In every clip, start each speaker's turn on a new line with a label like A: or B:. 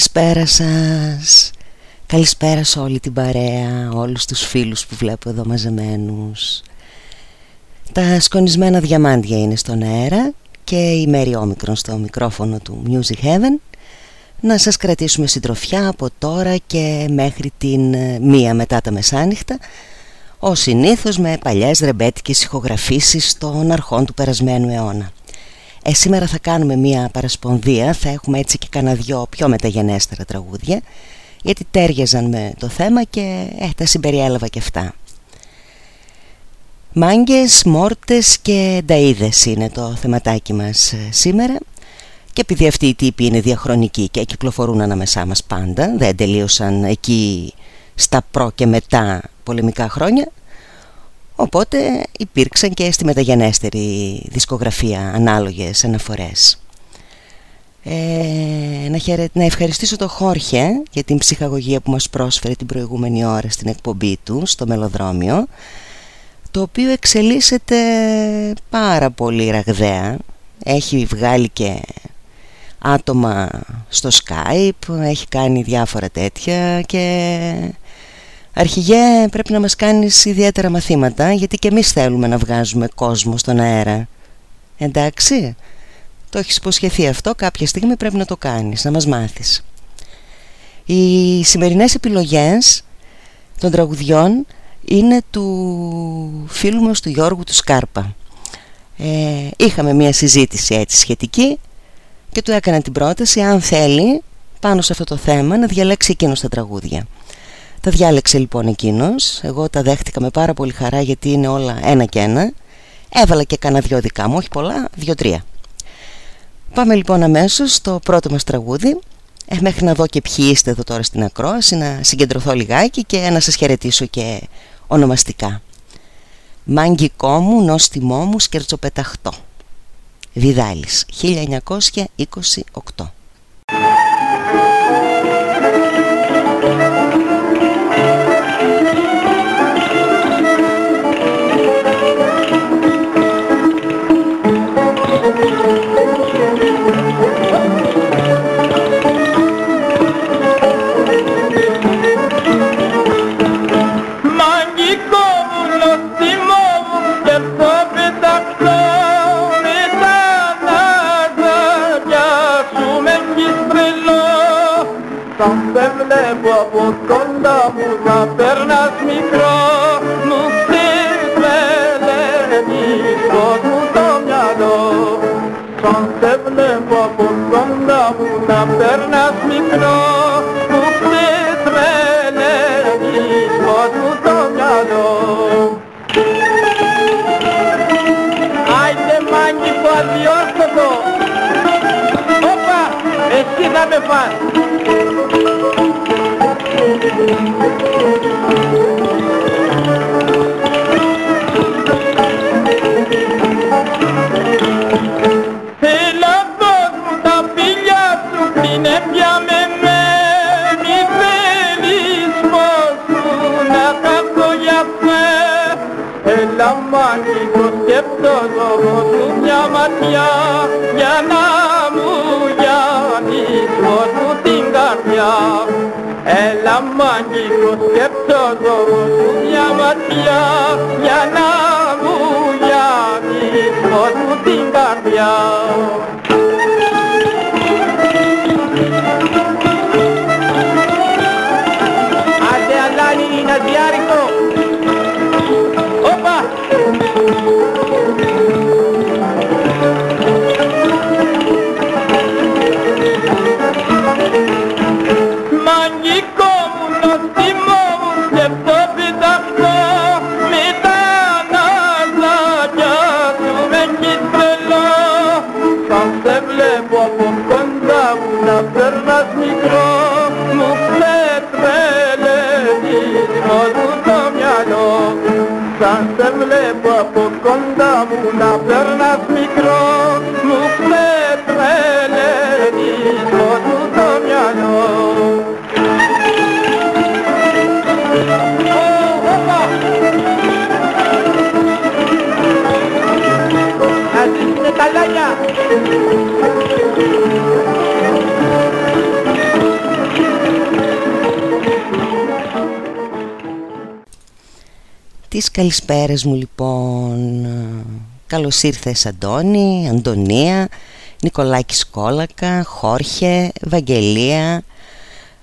A: Καλησπέρα σας. Καλησπέρα σε όλη την παρέα Όλους τους φίλους που βλέπω εδώ μαζεμένους. Τα σκονισμένα διαμάντια είναι στον αέρα Και η Μέρη Όμικρον στο μικρόφωνο του Music Heaven. Να σας κρατήσουμε συντροφιά από τώρα και μέχρι την ε, μία μετά τα μεσάνυχτα Ο συνήθως με παλιές ρεμπέτικες ηχογραφήσεις των αρχών του περασμένου αιώνα ε, σήμερα θα κάνουμε μια παρασπονδία, θα έχουμε έτσι και κανένα δυο πιο μεταγενέστερα τραγούδια γιατί τέριαζαν με το θέμα και ε, τα συμπεριέλαβα και αυτά. Μάγκες, μόρτες και νταΐδες είναι το θεματάκι μας ε, σήμερα και επειδή αυτοί οι τύποι είναι διαχρονικοί και κυκλοφορούν ανάμεσά μας πάντα, δεν τελείωσαν εκεί στα προ και μετά πολεμικά χρόνια Οπότε υπήρξαν και στη μεταγενέστερη δισκογραφία ανάλογες αναφορές. Ε, να, να ευχαριστήσω τον Χόρχε για την ψυχαγωγία που μας πρόσφερε την προηγούμενη ώρα στην εκπομπή του στο μελοδρόμιο το οποίο εξελίσσεται πάρα πολύ ραγδαία έχει βγάλει και άτομα στο Skype έχει κάνει διάφορα τέτοια και Αρχηγέ πρέπει να μας κάνεις ιδιαίτερα μαθήματα γιατί και εμείς θέλουμε να βγάζουμε κόσμο στον αέρα. Εντάξει. Το έχεις υποσχεθεί αυτό κάποια στιγμή πρέπει να το κάνεις Να μας μάθεις. Οι σημερινές επιλογές των τραγουδιών είναι του φίλου μας του Γιώργου του Σκάρπα. Ε, Είχαμε μια συζήτηση έτσι σχετική και του έκανα την πρόταση αν θέλει πάνω σε αυτό το θέμα να διαλέξει εκείνος τα τραγούδια τα διάλεξε λοιπόν εκείνος. Εγώ τα δέχτηκα με πάρα πολύ χαρά γιατί είναι όλα ένα και ένα. Έβαλα και κάνα δυο δικά μου, όχι πολλά, δυο-τρία Πάμε λοιπόν αμέσως στο πρώτο μας τραγούδι. Ε, Μέχρι να δω και ποιοι είστε εδώ τώρα στην ακρόαση Να συγκεντρωθώ λιγάκι και να σας χαιρετήσω και ονομαστικά. Μάγκικό μου, νόστιμό μου, σκερτσοπεταχτό Βιδάλης 1928
B: βλέπω από κοντά μου να περνάς μικρό μου τρελαίνεις πως μου το μυαλό. Σαν σε βλέπω από κοντά μου να περνάς μικρό το σκεπτό του μια ματιά για να μου γιάνεις μου την καρδιά. Έλα μαγικό σκεπτό του μια ματιά για να μου γιάνεις μου την καρδιά κοντά μου να περνάς μικρός μου ξετρελαίνεις μόνο το μυαλό. Να ζήσουνε τα λάνια
A: Τις καλησπέρες μου λοιπόν. Καλώς ήρθες Αντώνη, Αντωνία Νικολάκη Σκόλακα, Χόρχε, Βαγγελία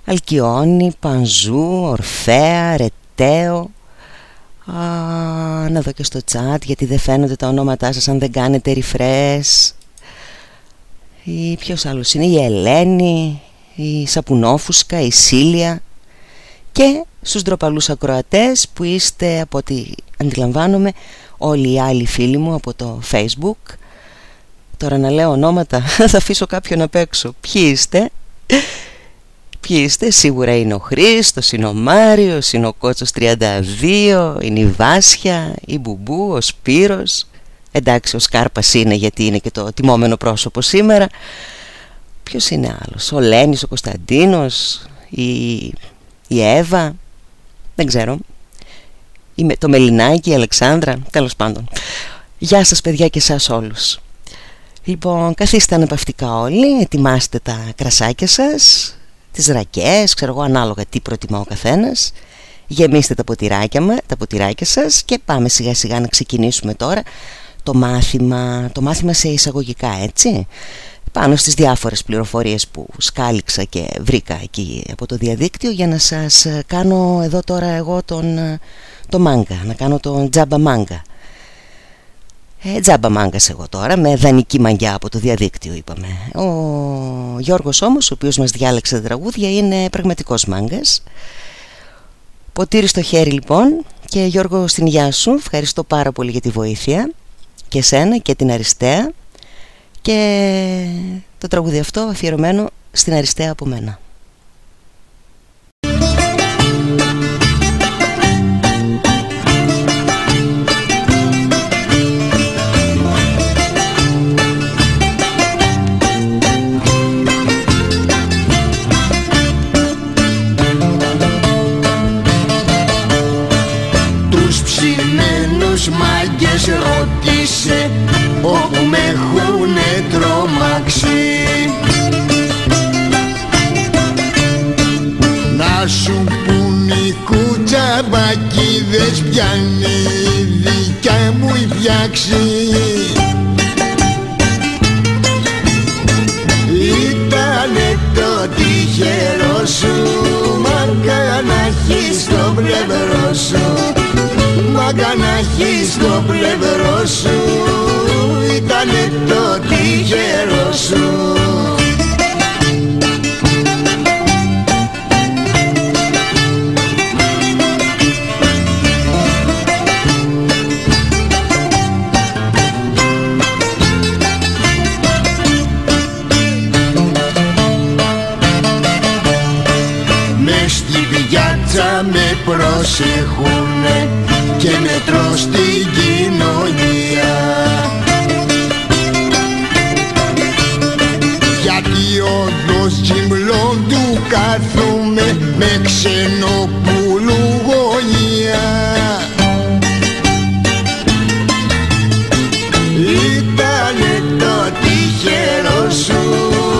A: Αλκιόνι, Πανζού, Ορφέα, Ρετέο. Α, Να δω και στο chat γιατί δεν φαίνονται τα ονόματά σας αν δεν κάνετε refresh. Ή Ποιος άλλος είναι, η Ελένη, η Σαπουνόφουσκα, η Σίλια και στους ντροπαλούς ακροατές που είστε από ό,τι αντιλαμβάνομαι όλοι οι άλλοι φίλοι μου από το facebook. Τώρα να λέω ονόματα θα αφήσω κάποιον απ' έξω. Ποιοι είστε; Ποιοι είστε; Σίγουρα είναι ο Χρήστος, είναι ο Μάριος, είναι ο Κότσος 32 Είναι η Βάσια, η Μπουμπού, ο Σπύρος. Εντάξει ο Σκάρπας είναι γιατί είναι και το τιμόμενο πρόσωπο σήμερα. Ποιος είναι άλλος, ο Λένης, ο Κωνσταντίνος, η, η Εύα. Δεν ξέρω. Το Μελινάκι, η Αλεξάνδρα. Τέλος πάντων. Γεια σας παιδιά και εσάς όλους. Λοιπόν καθίστε αναπαυτικά όλοι. Ετοιμάστε τα κρασάκια σας Τις ρακές Ξέρω εγώ ανάλογα τι προτιμά ο καθένας. Γεμίστε τα ποτηράκια, μα, τα ποτηράκια σας Και πάμε σιγά σιγά να ξεκινήσουμε τώρα Το μάθημα Το μάθημα σε εισαγωγικά έτσι πάνω στις διάφορες πληροφορίες που σκάλιξα και βρήκα εκεί από το διαδίκτυο για να σας κάνω εδώ τώρα εγώ τον, το μάγκα, να κάνω τον τζάμπα μάγκα. Ε, τζάμπα μάγκας εγώ τώρα με δανεική μαγιά από το διαδίκτυο είπαμε. Ο Γιώργος όμως ο οποίος μας διάλεξε τα τραγούδια είναι πραγματικός μάγκας. Ποτήρι στο χέρι λοιπόν. Και Γιώργο στην υγειά σου ευχαριστώ πάρα πολύ για τη βοήθεια. Και σένα και την Αριστεία και το τραγούδι αυτό αφιερωμένο στην αριστεία από μένα.
C: Κουτσαμπακίδες πιάνει δικιά μου η φτιάξη. Ήτανε το τυχερό σου μάγκα να έχεις το πλευρό σου. Μάγκα να έχεις το πλευρό σου Ήτανε το τυχερό σου με προσεχούνε και με τρως στην κοινωνία. Γιατί όντως τσιμπλών του κάθομαι με ξενοπούλου γωνία Ήτανε το τυχερό σου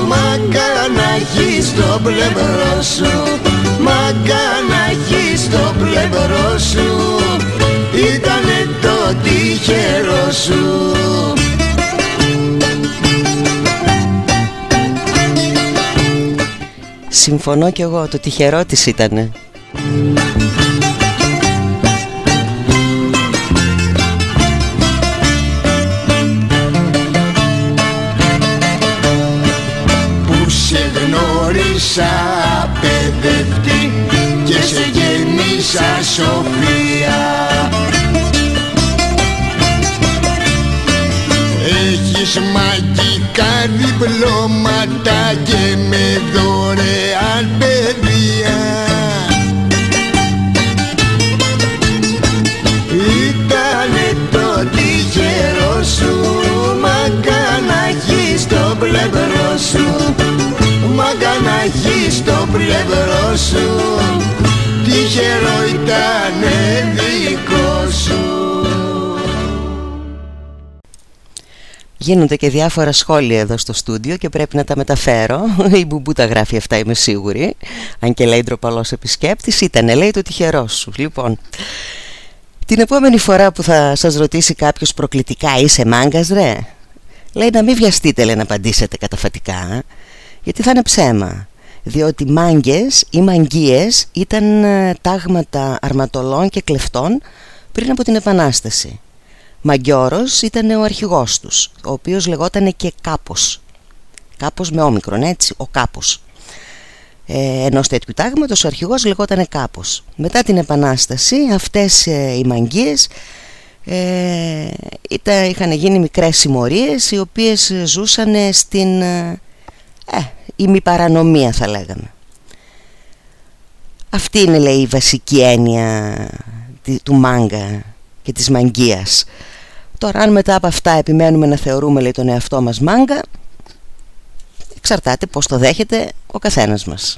C: Μαγκά να έχεις το πλευρό σου Μαγκά να έχεις το πλευρό σου. Ήτανε το τυχερό σου.
A: Συμφωνώ κι εγώ, το τυχερό της ήτανε
C: και με δωρεάν παιδεία Ήτανε το τυχερό σου Μάγκα να έχεις το πλευρό σου. Μάγκα να έχεις το πλευρό σου. Τυχερό ήτανε
A: Γίνονται και διάφορα σχόλια εδώ στο στούντιο και πρέπει να τα μεταφέρω. Η Μπουμπού τα γράφει αυτά, είμαι σίγουρη. Αν και λέει ντροπαλός επισκέπτης, ήταν λέει το τυχερός σου. Λοιπόν, την επόμενη φορά που θα σας ρωτήσει κάποιος προκλητικά είσαι μάγκας ρε; Λέει να μην βιαστείτε λέει να απαντήσετε καταφατικά ε, Γιατί θα είναι ψέμα Διότι μάγκες ή μαγκίες ήταν ε, τάγματα αρματολών και κλεφτών πριν από την Επανάσταση Μαγκιόρος ήταν ο αρχηγός τους Ο οποίος λεγόταν και Κάπος. Κάπος με όμικρον έτσι, ο Κάπος. Ε, ενός τέτοιου τάγματος ο αρχηγός λεγόταν κάπως μετά την επανάσταση αυτές ε, οι μαγκίες ε, ήταν, είχαν γίνει μικρές συμμορίες οι οποίες ζούσαν στην ε, ημιπαρανομία θα λέγαμε. Αυτή είναι λέει η βασική έννοια του μάγκα και της μαγκίας τώρα αν μετά από αυτά επιμένουμε να θεωρούμε λέει τον εαυτό μας μάγκα εξαρτάται πως το δέχεται ο καθένας μας.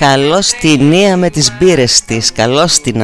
A: Καλώς την Ία με τις μπύρες της. Καλώς την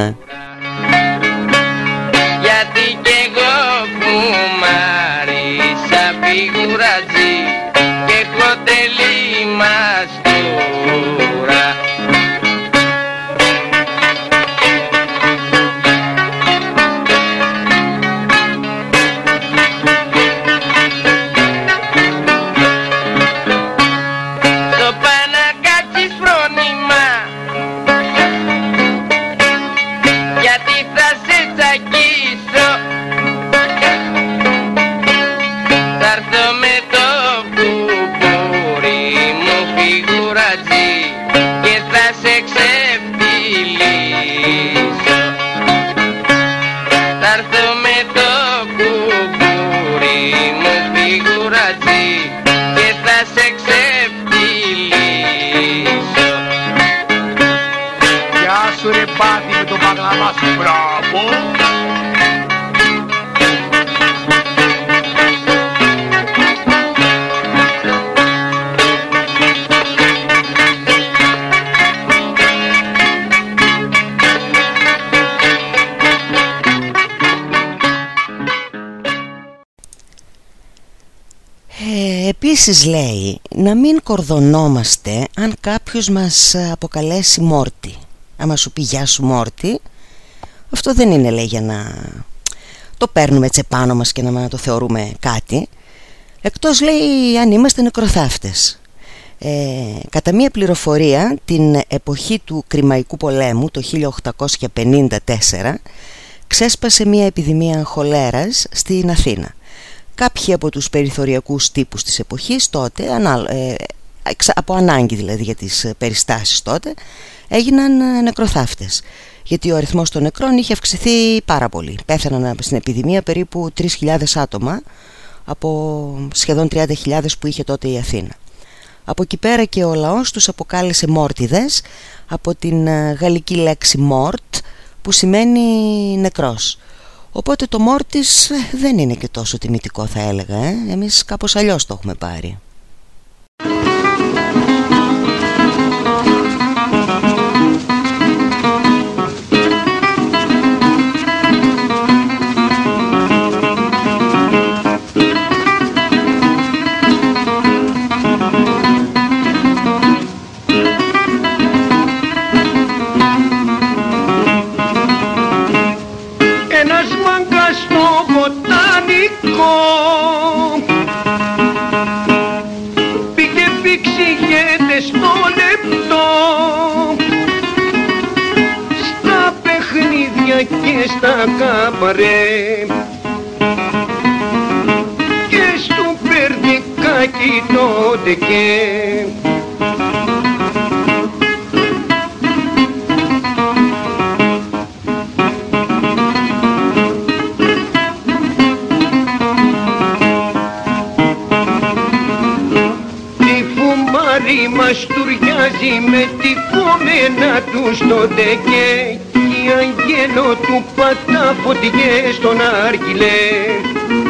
A: επίσης λέει να μην κορδονόμαστε αν κάποιος μας αποκαλέσει Μόρτι. Άμα σου πει γεια σου Μόρτι Αυτό δεν είναι λέει για να το παίρνουμε έτσι επάνω μας και να το θεωρούμε κάτι. Εκτός λέει αν είμαστε νεκροθάφτες. Ε, Κατά μία πληροφορία την εποχή του Κρημαϊκού πολέμου το 1854 Ξέσπασε μία επιδημία χολέρας στην Αθήνα Κάποιοι από τους περιθωριακούς τύπους της εποχής τότε, ανά- ε, εξ- από ανάγκη δηλαδή για τις ε, περιστάσεις τότε, έγιναν ε, νεκροθάφτες. Γιατί ο αριθμός των νεκρών είχε αυξηθεί πάρα πολύ. Πέθαναν ε, στην επιδημία περίπου 3.000 άτομα από σχεδόν 30.000 που είχε τότε η Αθήνα. Από εκεί πέρα και ο λαός τους αποκάλεσε μόρτιδες από την ε, γαλλική λέξη μόρτ που σημαίνει νεκρός. Οπότε το μόρτις ε, δεν είναι και τόσο τιμητικό θα έλεγα ε. Εμείς κάπως αλλιώς το έχουμε πάρει
D: και στα καμπαρέ Και στο περδικάκι τότε και Τη φουμάρη μας τουριάζει με τη κομμένα του στο ντεκέ. Κι αγγέλο του πατά φωτιές στον άργυλε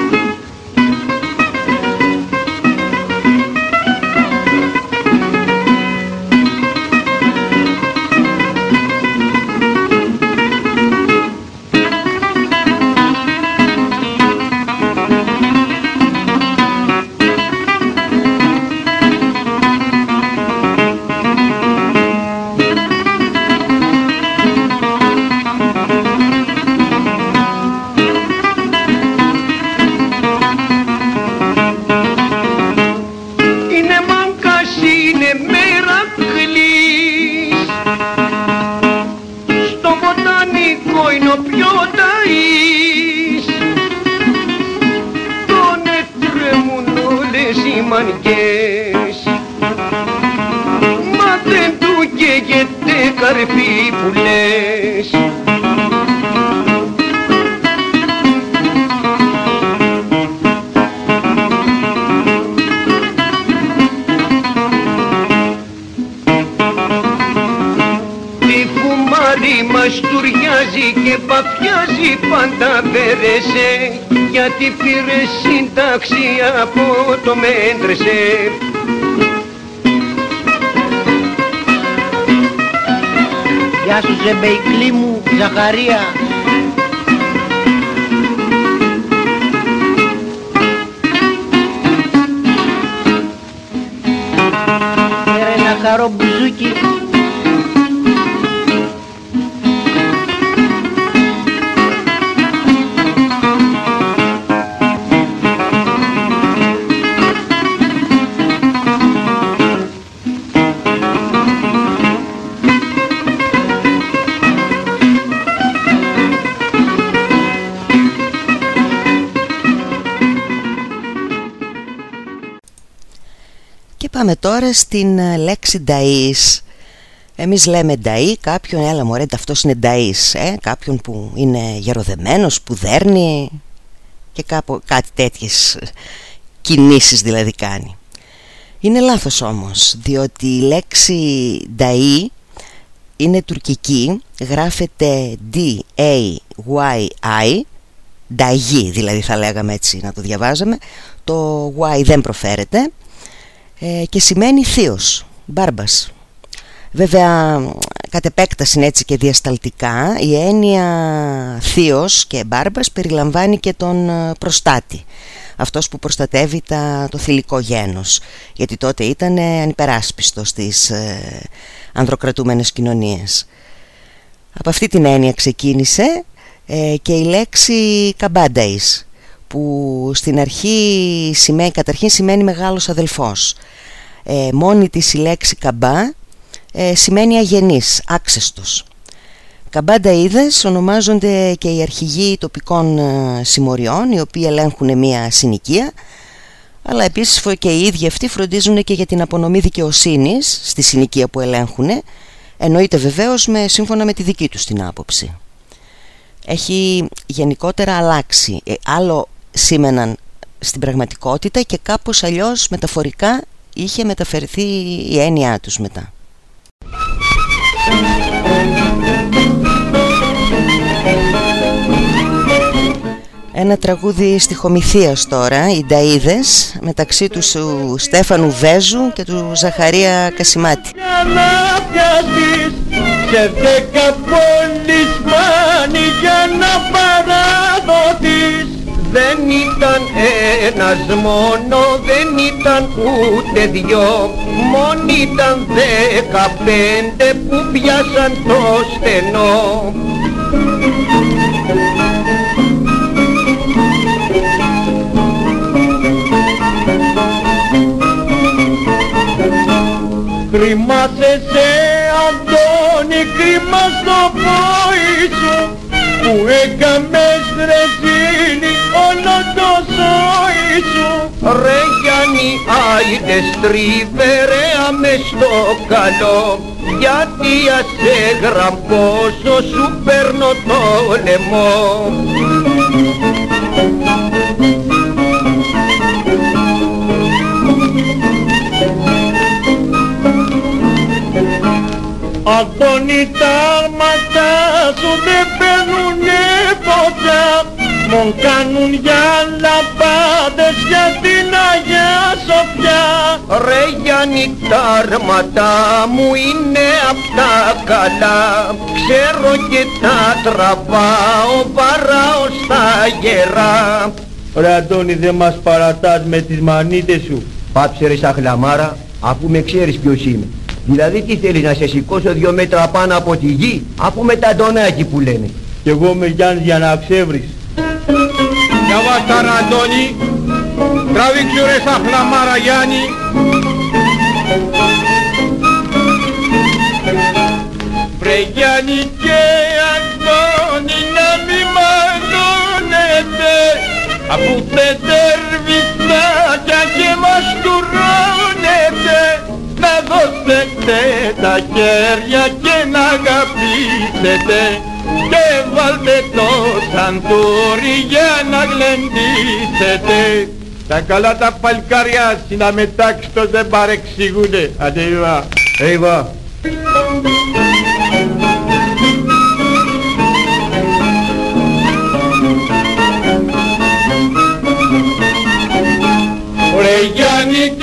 A: τώρα στην ε, λέξη νταΐς. Εμείς λέμε νταΐ κάποιον, έλα μωρέ αυτός είναι νταΐς ε; Κάποιον που είναι γεροδεμένος, που δέρνει Και κάπου, κάτι τέτοιες ε, κινήσεις δηλαδή κάνει. Είναι λάθος όμως Διότι η λέξη νταΐ είναι τουρκική Γράφεται D-A-Y-I Νταγί δηλαδή θα λέγαμε έτσι να το διαβάζαμε Το Y δεν προφέρεται ε, και σημαίνει θείος, μπάρμπας. Βέβαια, κατ' επέκταση έτσι και διασταλτικά, η έννοια θείος και μπάρμπας περιλαμβάνει και τον ε, προστάτη. Αυτός που προστατεύει τα, το θηλυκό γένος, γιατί τότε ήταν ε, ανυπεράσπιστος στις ε, ανδροκρατούμενες κοινωνίες. Από αυτή την έννοια ξεκίνησε ε, και η λέξη καμπάνταης που στην αρχή σημαίνει, καταρχήν σημαίνει μεγάλος αδελφός. Ε, μόνη της η λέξη καμπά ε, σημαίνει αγενής, άξεστος. Καμπάνταίδες ονομάζονται και οι αρχηγοί τοπικών ε, συμμοριών οι οποίοι ελέγχουν μια συνοικία αλλά επίσης και οι ίδιοι αυτοί φροντίζουν και για την απονομή δικαιοσύνης στη συνοικία που ελέγχουν εννοείται βεβαίως με, σύμφωνα με τη δική τους την άποψη. Έχει γενικότερα αλλάξει. Ε, άλλο σήμαιναν στην πραγματικότητα και κάπως αλλιώς μεταφορικά είχε μεταφερθεί η έννοιά τους μετά. Ένα τραγούδι στοιχομηθείας τώρα, οι Νταΐδες, μεταξύ τους Στέφανου Βέζου και του Ζαχαρία Κασιμάτη.
E: Για να πιαστείς σε δέκα πόλεις μάνι για να παραδοθείς
D: δεν ήταν ένας μόνο, δεν ήταν ούτε δυο. Μόνοι ήταν δεκαπέντε που πιάσαν το στενό.
E: Κρίμα σε σε Αντώνη, κρίμα στο πόη σου που έκαμες ρεζίνη όλο το ζωή σου
D: Ρε Γιάννη άιτε στρίβε ρε αμες στο καλό. Γιατί ας σε γραμπώσω σου παίρνω το λαιμό.
E: Αντώνη τα ματά σου δεν παίρνουνε ποτέ Μον κάνουν για λαμπάδες για την Αγία Σοφιά.
D: Ρε Γιάννη τα αρματά μου είναι απ' τα καλά. Ξέρω και τα τραβάω βαράω στα γερά.
E: Ρε Αντώνη δεν μας παρατάς με τις μανίτες σου.
F: Πάψε ρε σαν χλαμάρα αφού με ξέρεις ποιος είμαι. Δηλαδή τι θέλεις να σε σηκώσω δυο μέτρα πάνω από τη γη αφού με τα ντονάκι που λένε.
E: Κι εγώ με Γιάννης για να ξέβρεις.
G: Για βάστα ρε Αντώνη Τραβήξου ρε σαν χλαμάρα Γιάννη
E: Βρε Γιάννη και Αντώνη να μη μαγώνετε. Αφού θέτε ρβιστάκια και μας τουρώνετε Να δώσετε τα χέρια και να αγαπήσετε. Και βάλτε το σαντούρι για να γλεντήσετε τα καλά τα παλκάρια συναμετάξτος δεν παρεξηγούνται. Άντε Ιβα.
F: Εύα.
E: Ρε Γιάννη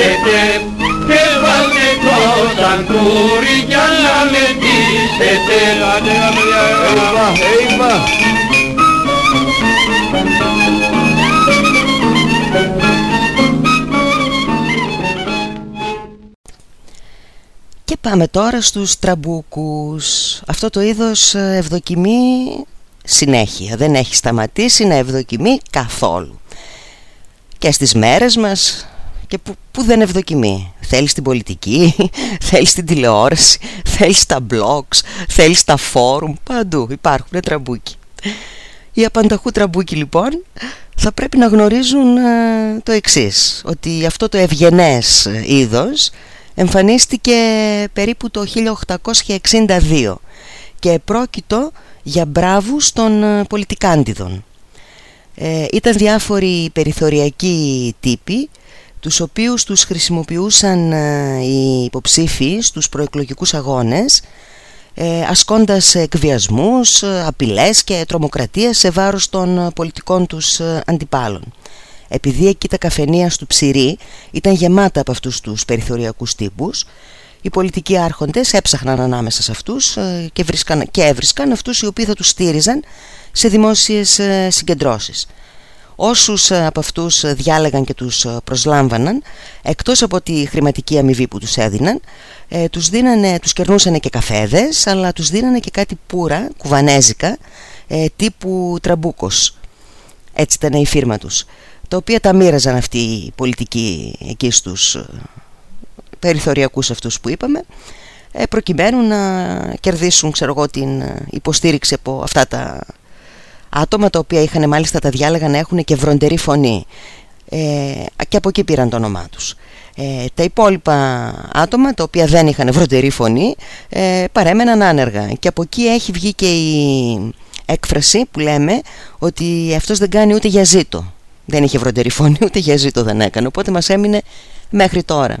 E: αγαπήσετε και βάλτε το σαντούρι για να λεντήσετε.
F: Εύα, Εύα.
A: Και πάμε τώρα στους τραμπούκους Αυτό το είδος ε, ευδοκιμεί συνέχεια Δεν έχει σταματήσει να ευδοκιμεί καθόλου Και στις μέρες μας και που, που δεν ευδοκιμεί Θέλεις την πολιτική, θέλεις την τηλεόραση, θέλεις τα blogs, θέλεις τα φόρουμ Παντού υπάρχουν τραμπούκοι Οι απανταχού τραμπούκοι λοιπόν θα πρέπει να γνωρίζουν ε, το εξής Ότι αυτό το ευγενές είδος εμφανίστηκε περίπου το 1862 και πρόκειτο για μπράβους των ε, πολιτικάντιδων. Ε, ήταν διάφοροι περιθωριακοί τύποι τους οποίους τους χρησιμοποιούσαν ε, οι υποψήφοι στους προεκλογικούς αγώνες ε, ασκώντας εκβιασμούς, ε, απειλές και τρομοκρατία σε βάρος των πολιτικών τους αντιπάλων επειδή εκεί τα καφενεία του Ψηρή ήταν γεμάτα από αυτούς τους περιθωριακούς τύπους οι πολιτικοί άρχοντες έψαχναν ανάμεσα σε αυτούς ε, και, βρίσκαν, και έβρισκαν αυτούς οι οποίοι θα τους στήριζαν σε δημόσιες ε, συγκεντρώσεις. Όσους ε, από αυτούς διάλεγαν και τους προσλάμβαναν, εκτός από τη χρηματική αμοιβή που τους έδιναν, τους, δίνανε, τους κερνούσαν και καφέδες, αλλά τους δίνανε και κάτι πουρα, κουβανέζικα, τύπου τραμπούκος. Έτσι ήταν η φίρμα τους τα οποία τα μοίραζαν αυτοί οι πολιτικοί εκεί στους ε, περιθωριακούς αυτούς που είπαμε ε, προκειμένου να κερδίσουν ξέρω εγώ, την ε, υποστήριξη από αυτά τα άτομα τα οποία είχαν μάλιστα τα διάλεγαν να έχουν και βροντερή φωνή. Και από εκεί πήραν το όνομά τους. Τα υπόλοιπα άτομα τα οποία δεν είχαν βροντερή φωνή παρέμεναν άνεργα. Και από εκεί έχει βγει και η έκφραση που λέμε ότι αυτός δεν κάνει ούτε για ζήτο. Δεν είχε βροντερή φωνή ούτε για ζήτο δεν έκανε. Οπότε μας έμεινε μέχρι τώρα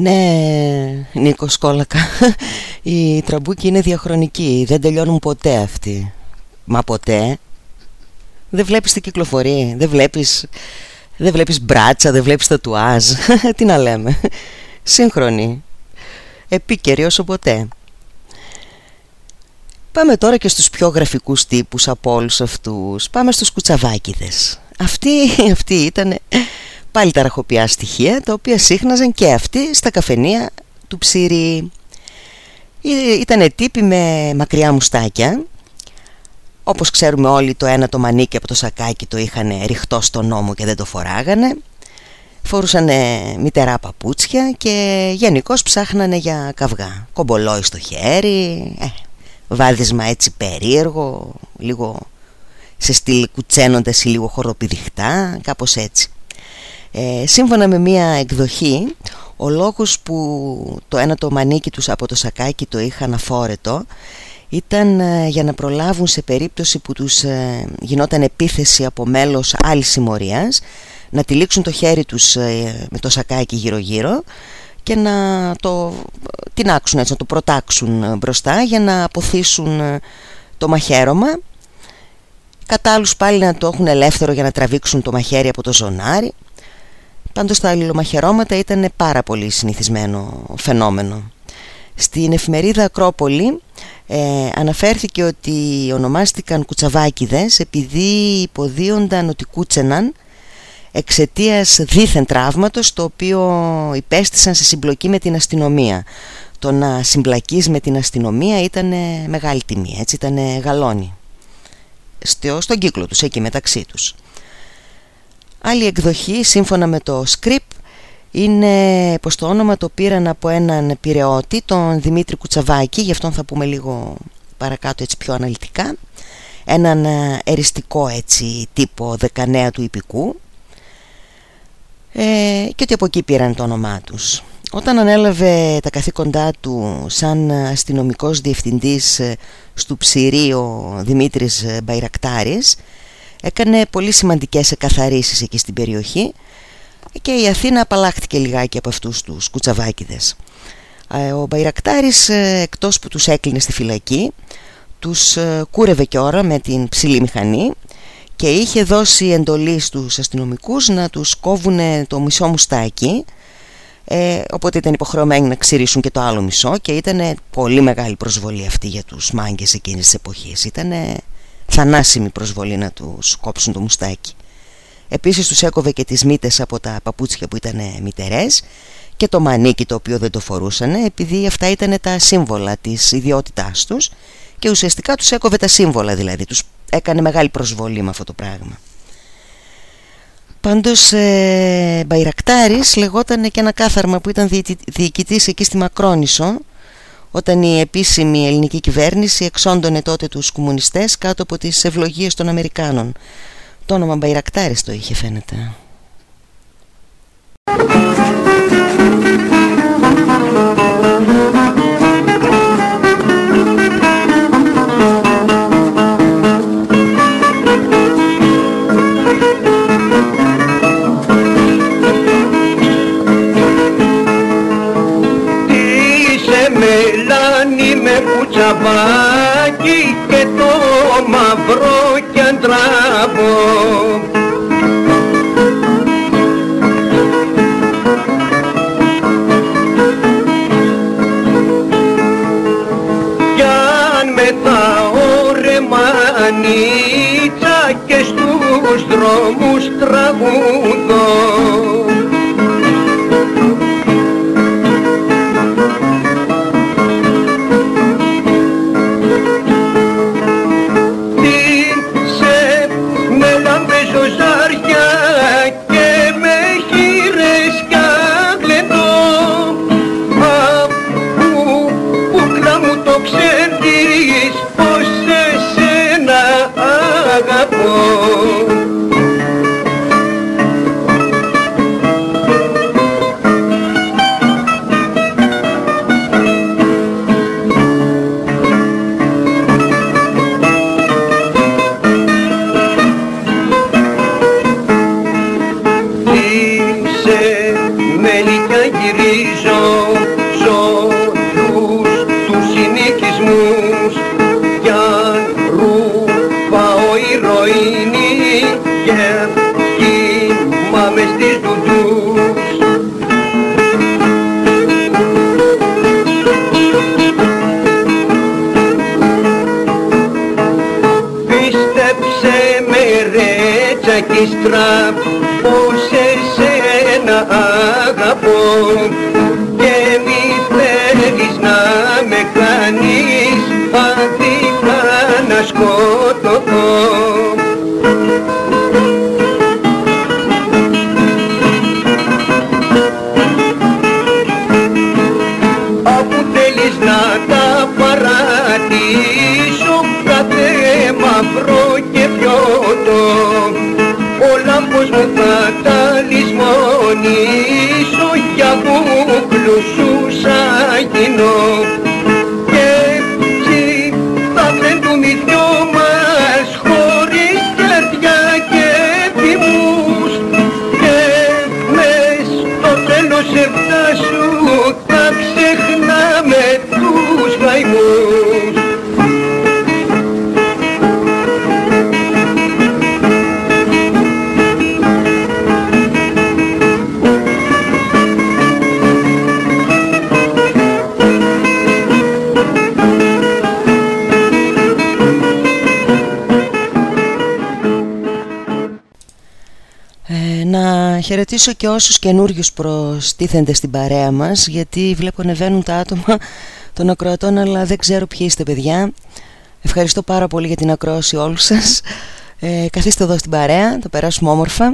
A: Ναι, Νίκο Σκόλακα, οι τραμπούκοι είναι διαχρονικοί, δεν τελειώνουν ποτέ αυτοί. Μα ποτέ. Δεν βλέπεις τι κυκλοφορεί, δεν βλέπεις, δεν βλέπεις μπράτσα, δεν βλέπεις τατουάζ. τι να λέμε. Σύγχρονοι. Επίκαιροι όσο ποτέ. Πάμε τώρα και στους πιο γραφικούς τύπους από όλους αυτούς. Πάμε στους κουτσαβάκιδες. Αυτοί, αυτοί ήταν πάλι τα ραχοπιά στοιχεία τα οποία σύχναζαν και αυτοί στα καφενεία του ψήρι. Ήτανε τύποι με μακριά μουστάκια. Όπως ξέρουμε όλοι το ένα το μανίκι από το σακάκι το είχαν ρηχτό στο νόμο και δεν το φοράγανε. Φορούσαν μητερά παπούτσια και γενικώς ψάχνανε για καυγά. Κομπολόι στο χέρι, ε, βάδισμα έτσι περίεργο Λίγο σε στυλ κουτσένοντας ή λίγο χοροπηδιχτά, κάπως έτσι ε, Σύμφωνα με μία εκδοχή ο λόγος που το ένα το μανίκι τους από το σακάκι το είχαν αφόρετο ήταν ε, για να προλάβουν σε περίπτωση που τους ε, γινόταν επίθεση από μέλος άλλης συμμορίας να τυλίξουν το χέρι τους ε, με το σακάκι γύρω γύρω και να το τεινάξουν έτσι, να το προτάξουν μπροστά για να αποθήσουν το μαχαίρωμα. Κατά άλλους πάλι να το έχουν ελεύθερο για να τραβήξουν το μαχαίρι από το ζωνάρι Πάντως τα αλληλομαχαιρώματα ήταν πάρα πολύ συνηθισμένο φαινόμενο Στην εφημερίδα Ακρόπολη ε, αναφέρθηκε ότι ονομάστηκαν κουτσαβάκιδες επειδή υποδίονταν ότι κούτσεναν εξαιτίας δίθεν τραύματος το οποίο υπέστησαν σε συμπλοκή με την αστυνομία. Το να συμπλακείς με την αστυνομία ήταν μεγάλη τιμή, έτσι ήταν γαλόνι. Στο, στον κύκλο τους, εκεί μεταξύ τους. Άλλη εκδοχή, σύμφωνα με το script, είναι πως το όνομα το πήραν από έναν πυρεώτη, τον Δημήτρη Κουτσαβάκη, γι' αυτόν θα πούμε λίγο παρακάτω έτσι πιο αναλυτικά, έναν ε, εριστικό έτσι τύπο δεκανέα του υπηκού ε, και ότι από εκεί πήραν το όνομά τους. Όταν ανέλαβε τα καθήκοντά του σαν αστυνομικός διευθυντής ε, στου Ψηρή ο Δημήτρης Μπαϊρακτάρης έκανε πολύ σημαντικές εκαθαρίσεις εκεί στην περιοχή και η Αθήνα απαλλάχθηκε λιγάκι από αυτούς τους κουτσαβάκιδες. Ε, ο Μπαϊρακτάρης ε, εκτός που τους έκλεινε στη φυλακή τους ε, κούρευε και ώρα με την ψηλή μηχανή και είχε δώσει εντολή στους αστυνομικούς να τους κόβουν το μισό μουστάκι ε, οπότε ήταν υποχρεωμένοι να ξηρίσουν και το άλλο μισό και ήταν πολύ μεγάλη προσβολή αυτή για τους μάγκες εκείνης της εποχής ήταν θανάσιμη προσβολή να τους κόψουν το μουστάκι Επίσης τους έκοβε και τις μύτες από τα παπούτσια που ήταν μητερές και το μανίκι το οποίο δεν το φορούσαν επειδή αυτά ήταν τα σύμβολα της ιδιότητάς τους και ουσιαστικά τους έκοβε τα σύμβολα δηλαδή, τους έκανε μεγάλη προσβολή με αυτό το πράγμα. Πάντως ε, Μπαϊρακτάρης λεγόταν και ένα κάθαρμα που ήταν διοικητής εκεί στη Μακρόνισο όταν η επίσημη ελληνική κυβέρνηση εξόντωνε τότε τους κομμουνιστές κάτω από τις ευλογίες των Αμερικάνων. Το όνομα Μπαϊρακτάρης το είχε φαίνεται.
D: Είσαι μελάνι με κουτσαβάκι και το μαυρό κι αντράβο Κι αν με τα ωρεμανίτσα και στους δρόμους τραγουδώ να
A: χαιρετήσω και όσους καινούριους προστίθενται στην παρέα μας γιατί βλέπω ανεβαίνουν τα άτομα των ακροατών αλλά δεν ξέρω ποιοι είστε παιδιά. Ευχαριστώ πάρα πολύ για την ακρόαση όλους σας. Ε, Καθίστε εδώ στην παρέα, θα περάσουμε όμορφα.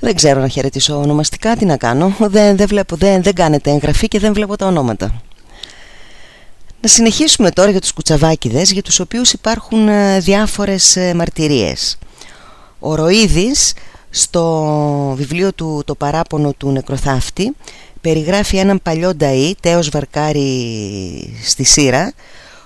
A: Δεν ξέρω να χαιρετήσω ονομαστικά, τι να κάνω. Δεν, δεν, βλέπω, δεν, δεν κάνετε εγγραφή και δεν βλέπω τα ονόματα. Να συνεχίσουμε τώρα για τους κουτσαβάκιδες για τους οποίους υπάρχουν ε, διάφορες ε, μαρτυρίες. Ο Ροίδης στο βιβλίο του «Το παράπονο του νεκροθάφτη» περιγράφει έναν παλιό νταή, τέως βαρκάρη στη Σύρα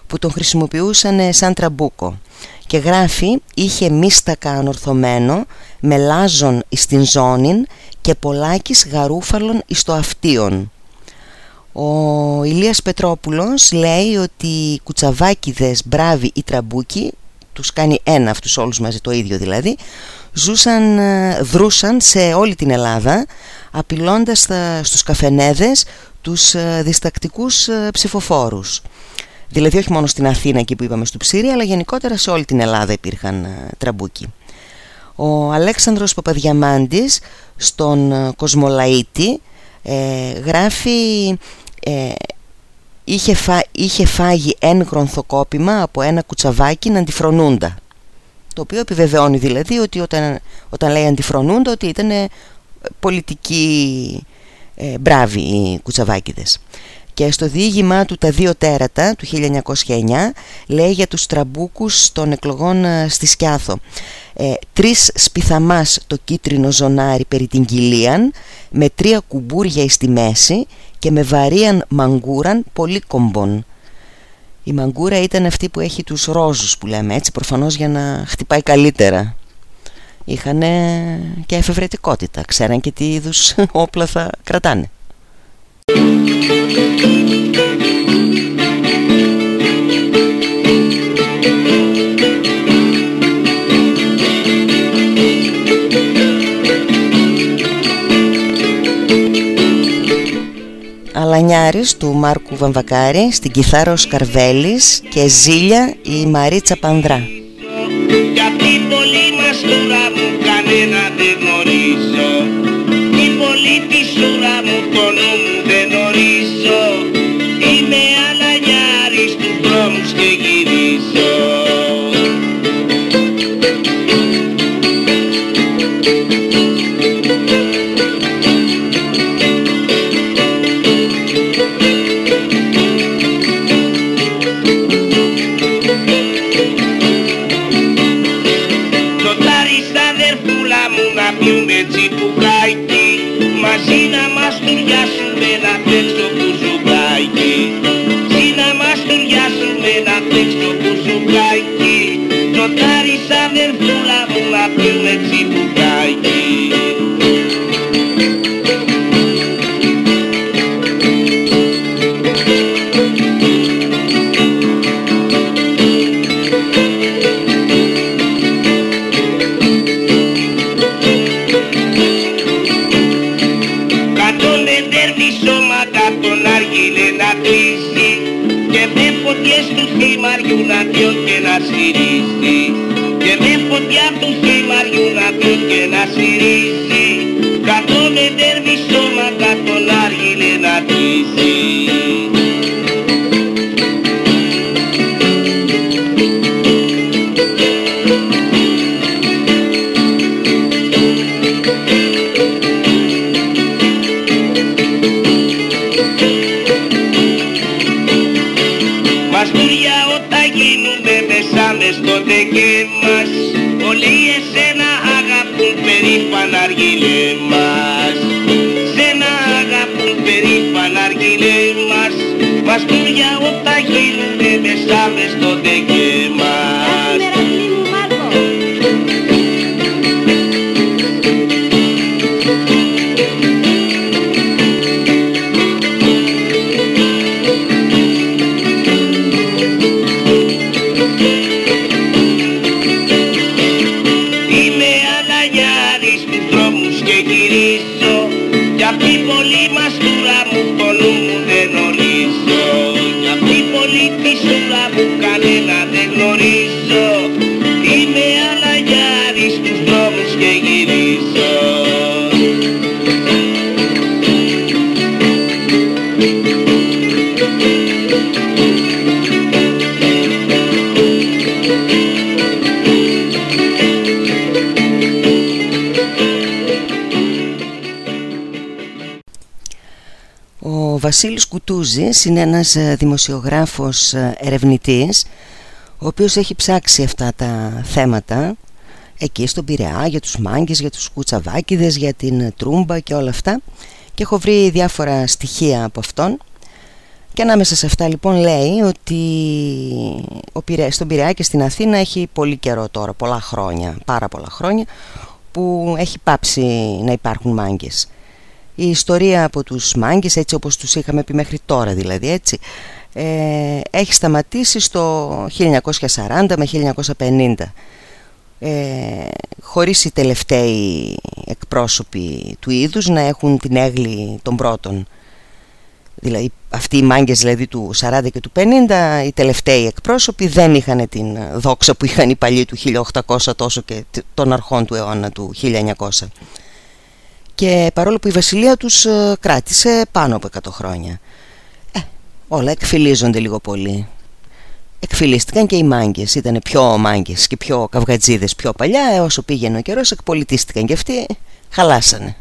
A: που τον χρησιμοποιούσαν σαν τραμπούκο και γράφει είχε μύστακα ανορθωμένο με λάζον εις την ζώνην και πολλάκις γαρούφαλον εις το αυτίον ο Ηλίας Πετρόπουλος λέει ότι οι κουτσαβάκιδες μπράβοι ή τραμπούκοι τους κάνει ένα αυτούς όλους μαζί το ίδιο δηλαδή ζούσαν, ε, δρούσαν σε όλη την Ελλάδα απειλώντας στους καφενέδες τους ε, διστακτικούς ε, ψηφοφόρους. Δηλαδή όχι μόνο στην Αθήνα εκεί που είπαμε στο Ψήρι αλλά γενικότερα σε όλη την Ελλάδα υπήρχαν τραμπούκοι. Ο Αλέξανδρος Παπαδιαμάντης στον Κοσμολαΐτη γράφει είχε, είχε φάγει ένα γρονθοκόπημα από ένα κουτσαβάκην αντιφρονούντα το οποίο επιβεβαιώνει δηλαδή ότι όταν, όταν λέει αντιφρονούντα ότι ήταν ε, πολιτικοί ε, μπράβοι οι κουτσαβάκιδες και στο διήγημά του «Τα δύο τέρατα» του 1909 λέει για τους τραμπούκους των εκλογών ε, στη Σκιάθο ε, «Τρεις σπιθαμάς το κίτρινο ζωνάρι περί την κοιλίαν με τρία κουμπούρια στη μέση και με βαρίαν μαγκούραν πολύ κομπών». Η μαγκούρα ήταν αυτή που έχει τους ρόζους που λέμε έτσι προφανώς για να χτυπάει καλύτερα. Είχαν και εφευρετικότητα, ξέραν και τι είδους όπλα θα κρατάνε. Αλανιάρης του Μάρκου Βαμβακάρη Στην κιθάρα ο Σκαρβέλης Και Ζήλια η Μαρίτσα Πανδρά.
H: Γιατί πολύ μας τώρα μου κανένα δεν γνωρίζω Η πολύ τη σούρα μου το νου μου δεν γνωρίζω του χειμαριού να πιω και να συρίσει Και με φωτιά του χειμαριού να πιω και να συρίσει Κατόν εντέρνει σώματα τον άργυλε να κλείσει στο τεκέ μας Όλοι εσένα αγαπούν περήφανα αργυλέ μας Σένα αγαπούν περήφανα αργυλέ μας Μαστούρια όταν γίνουμε μέσα μες στο τεκέ και γυρίζω
A: Ο Βασίλης Κουτούζης είναι ένας ε, δημοσιογράφος ε, ερευνητής ο οποίος έχει ψάξει αυτά τα θέματα εκεί στον Πειραιά για τους μάγκες, για τους κουτσαβάκιδες, για την τρούμπα και όλα αυτά. Και έχω βρει διάφορα στοιχεία από αυτόν. Και ανάμεσα σε αυτά λοιπόν λέει ότι ο Πειραιά, στον Πειραιά και στην Αθήνα έχει πολύ καιρό τώρα, πολλά χρόνια, πάρα πολλά χρόνια που έχει πάψει να υπάρχουν μάγκες. Η ιστορία από τους μάγκες έτσι όπως τους είχαμε πει μέχρι τώρα δηλαδή έτσι ε, έχει σταματήσει στο 1940 με 1950 ε, χωρίς οι τελευταίοι εκπρόσωποι του είδους να έχουν την έγκλη των πρώτων. Δηλαδή αυτοί οι μάγκες δηλαδή του 40 και του 50 οι τελευταίοι εκπρόσωποι δεν είχαν την δόξα που είχαν οι παλιοί του 1800 τόσο και των αρχών του αιώνα του 1900 και παρόλο που η βασιλεία τους ε, κράτησε πάνω από 100 χρόνια. Ε, όλα εκφυλίζονται λίγο πολύ εκφυλίστηκαν και οι μάγκες. Ήταν πιο μάγκες και πιο καυγατζίδες πιο παλιά. Ε, όσο πήγαινε ο καιρός εκπολιτίστηκαν. Και αυτοί χαλάσανε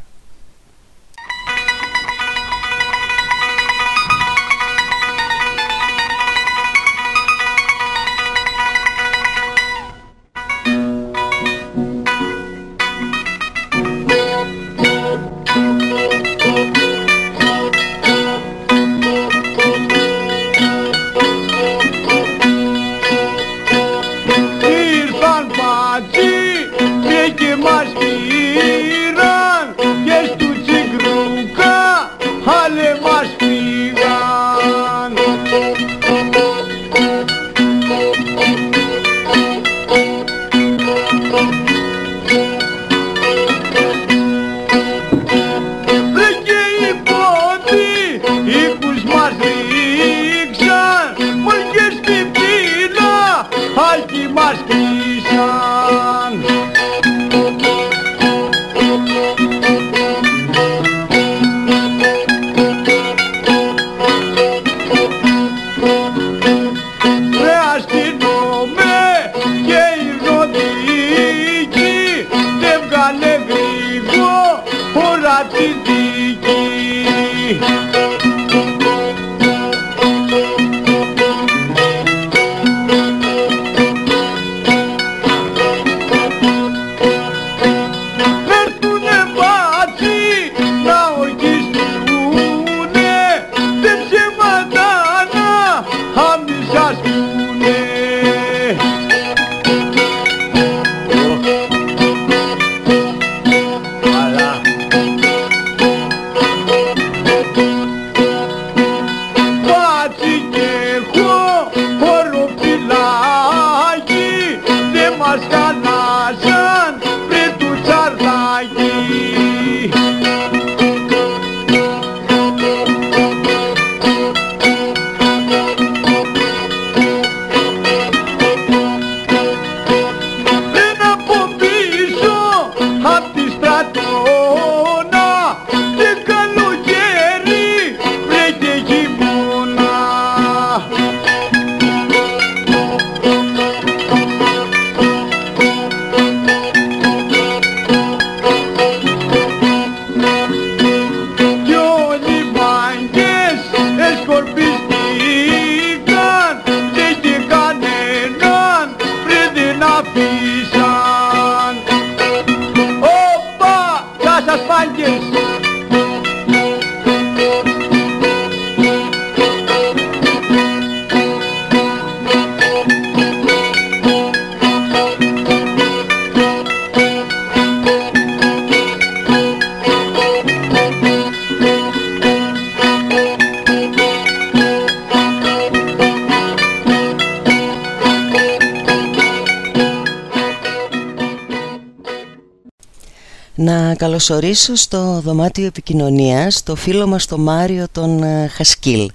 A: καλωσορίσω στο δωμάτιο επικοινωνίας το φίλο μας τον Μάριο τον ε, Χασκίλ.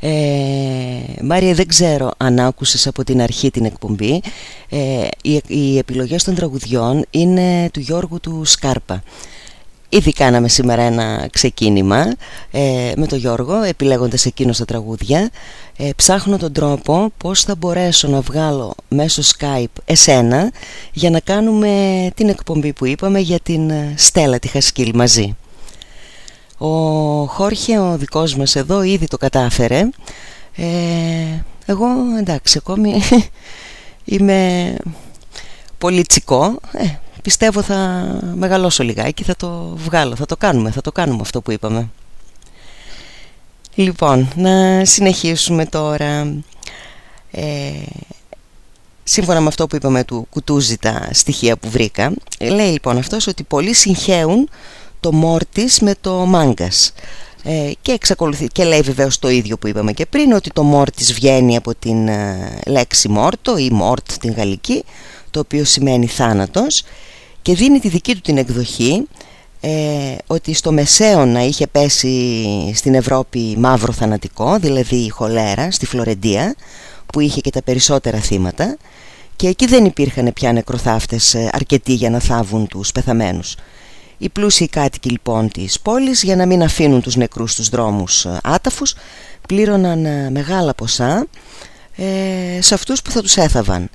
A: Ε, Μάρια δεν ξέρω αν άκουσες από την αρχή την εκπομπή. Ε, οι, οι επιλογές των τραγουδιών είναι του Γιώργου του Σκάρπα Ήδη κάναμε σήμερα ένα ξεκίνημα ε, με τον Γιώργο επιλέγοντας εκείνος τα τραγούδια. Ε, Ψάχνω τον τρόπο πώς θα μπορέσω να βγάλω μέσω Skype εσένα για να κάνουμε την εκπομπή που είπαμε για την ε, Στέλλα τη Χασκίλ μαζί. Ο Χόρχε ο δικός μας εδώ ήδη το κατάφερε. Ε, Εγώ εντάξει ακόμη είμαι πολύ τσικό ε, Πιστεύω θα μεγαλώσω λιγάκι, θα το βγάλω, θα το κάνουμε, θα το κάνουμε αυτό που είπαμε. Λοιπόν, να συνεχίσουμε τώρα. Ε, σύμφωνα με αυτό που είπαμε του κουτούζι τα στοιχεία που βρήκα, λέει λοιπόν αυτός ότι πολλοί συγχέουν το μόρτις με το μάγκας. Ε, και, εξακολουθεί, και λέει βεβαίως το ίδιο που είπαμε και πριν ότι το μόρτις βγαίνει από την ε, λέξη μόρτο ή μόρτ την γαλλική το οποίο σημαίνει θάνατος και δίνει τη δική του την εκδοχή ε, ότι στο Μεσαίωνα είχε πέσει στην Ευρώπη μαύρο θανατικό, δηλαδή η χολέρα στη Φλωρεντία που είχε και τα περισσότερα θύματα και εκεί δεν υπήρχαν πια νεκροθάφτες ε, αρκετοί για να θάβουν τους πεθαμένους. Οι πλούσιοι κάτοικοι λοιπόν της πόλης για να μην αφήνουν τους νεκρούς στους δρόμους ε, άταφους πλήρωναν μεγάλα ποσά ε, σε αυτούς που θα τους έθαβαν.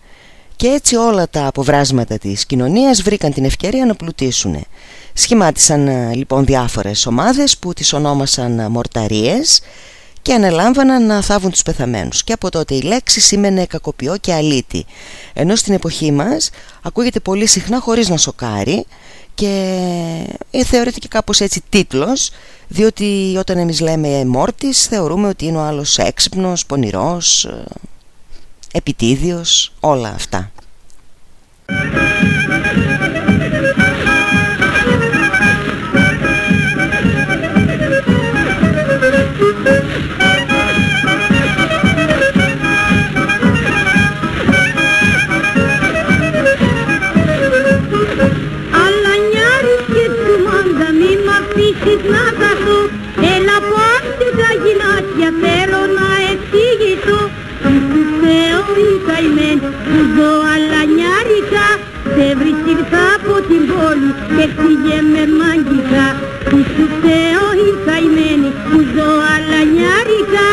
A: Και έτσι όλα τα αποβράσματα της κοινωνίας βρήκαν την ευκαιρία να πλουτίσουν. Σχημάτισαν λοιπόν διάφορες ομάδες που τις ονόμασαν μορταρίες και ανελάμβαναν να θάβουν τους πεθαμένους. Και από τότε η λέξη σήμαινε κακοποιό και αλήτη. Ενώ στην εποχή μας ακούγεται πολύ συχνά χωρίς να σοκάρει και θεωρείται και κάπως έτσι τίτλος διότι όταν εμείς λέμε μόρτης θεωρούμε ότι είναι ο άλλος έξυπνος, πονηρός, επιτίδιος, όλα αυτά.
I: Και φύγε με μάγικα Που σου φταίω η καημένη που ζω αλανιάρικα Σε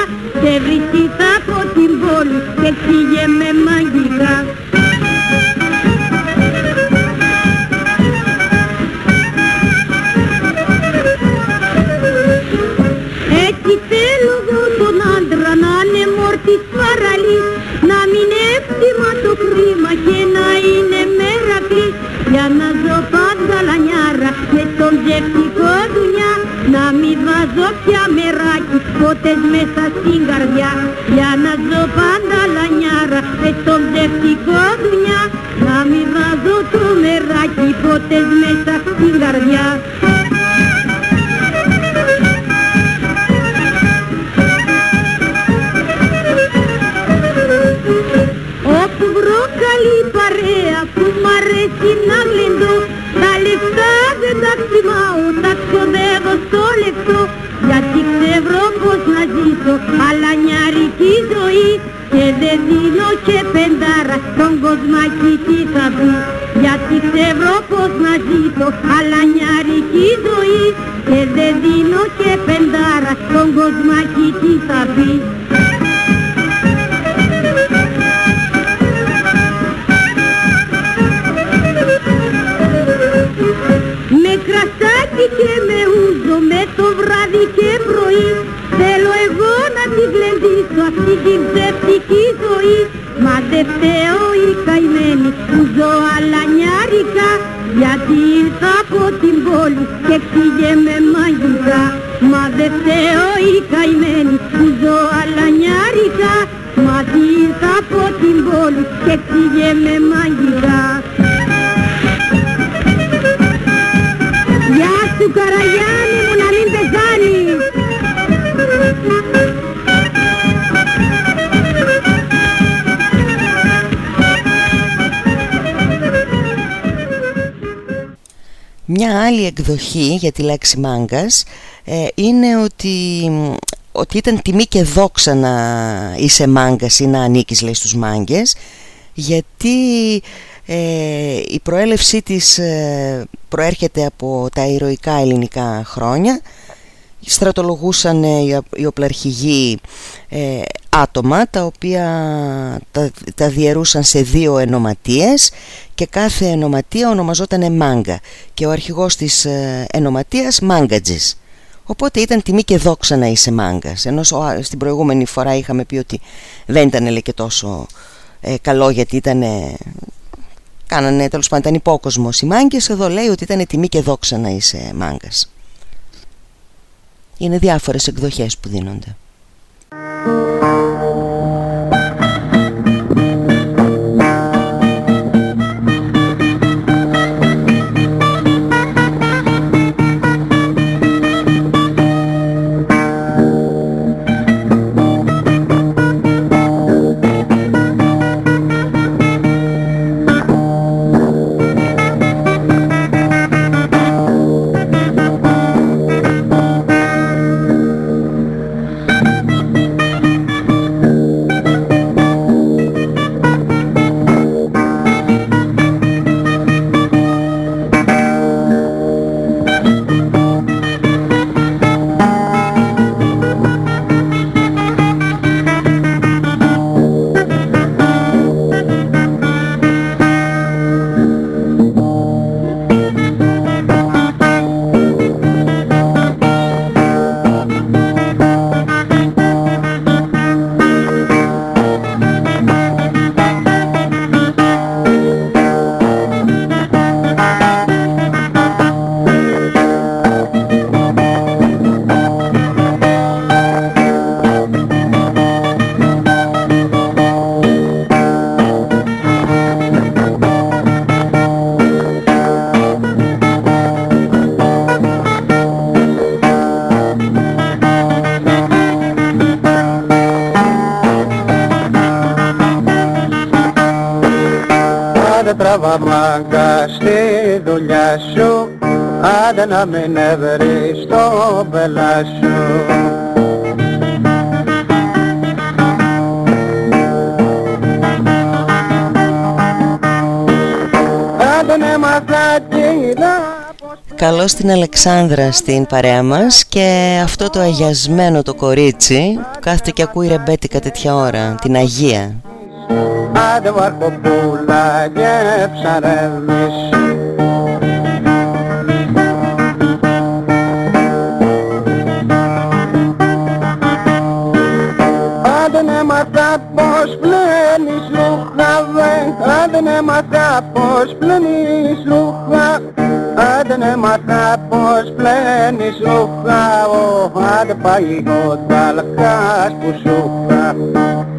I: μεράκι ποτέ μέσα στην καρδιά Για να ζω πάντα λανιάρα με τον ζευτικό δουλειά Να μην βάζω το μεράκι ποτέ μέσα στην καρδιά στον κοσμάκι τι θα πει Γιατί ξέρω πως να ζήσω αλανιάρικη ζωή. Και δεν δίνω και πεντάρα στον κοσμάκι τι θα πει; Μα δεν φταίω η καημένη που ζω αλανιάρικα Μα τι ήρθα από την πόλη και φύγε με μαγικά Γεια σου Καραγιάννη μου να μην πεθάνεις.
A: Μια άλλη εκδοχή για τη λέξη μάγκας ε, είναι ότι, ότι ήταν τιμή και δόξα να είσαι μάγκας ή να ανήκεις λέει στους μάγκες γιατί ε, η προέλευσή της ε, προέρχεται από τα ηρωικά ελληνικά χρόνια. Στρατολογούσαν οι, οι οπλαρχηγοί ε, άτομα τα οποία τα, τα διαιρούσαν σε δύο ενωματίες και κάθε ενωματεία ονομαζόταν μάγκα. Και ο αρχηγός της ε, ενωματείας μάγκατζης οπότε ήταν τιμή και δόξα να είσαι μάγκας. Ενώ στην προηγούμενη φορά είχαμε πει ότι δεν ήταν λέει, και τόσο ε, καλό γιατί ήταν κάνανε τέλος πάντων ήταν υπόκοσμος οι μάγκες. Εδώ λέει ότι ήταν τιμή και δόξα να είσαι μάγκας. Είναι διάφορες εκδοχές που δίνονται
J: σου Άντε να μην έβρεις το πελά σου δεν έμαθα τι
A: Καλώς την Αλεξάνδρα στην παρέα μας και αυτό το αγιασμένο το κορίτσι που κάθεται και ακούει ρεμπέτικα τέτοια ώρα, την Αγία.
J: Άντε βαρκοπούλα και ψαρεύεις πως πλένεις ρούχα Αν δεν έμαθα πως πλένεις ρούχα Αν δεν έμαθα πως πλένεις ρούχα Άντε πάει ο ταλκάς που σου δεν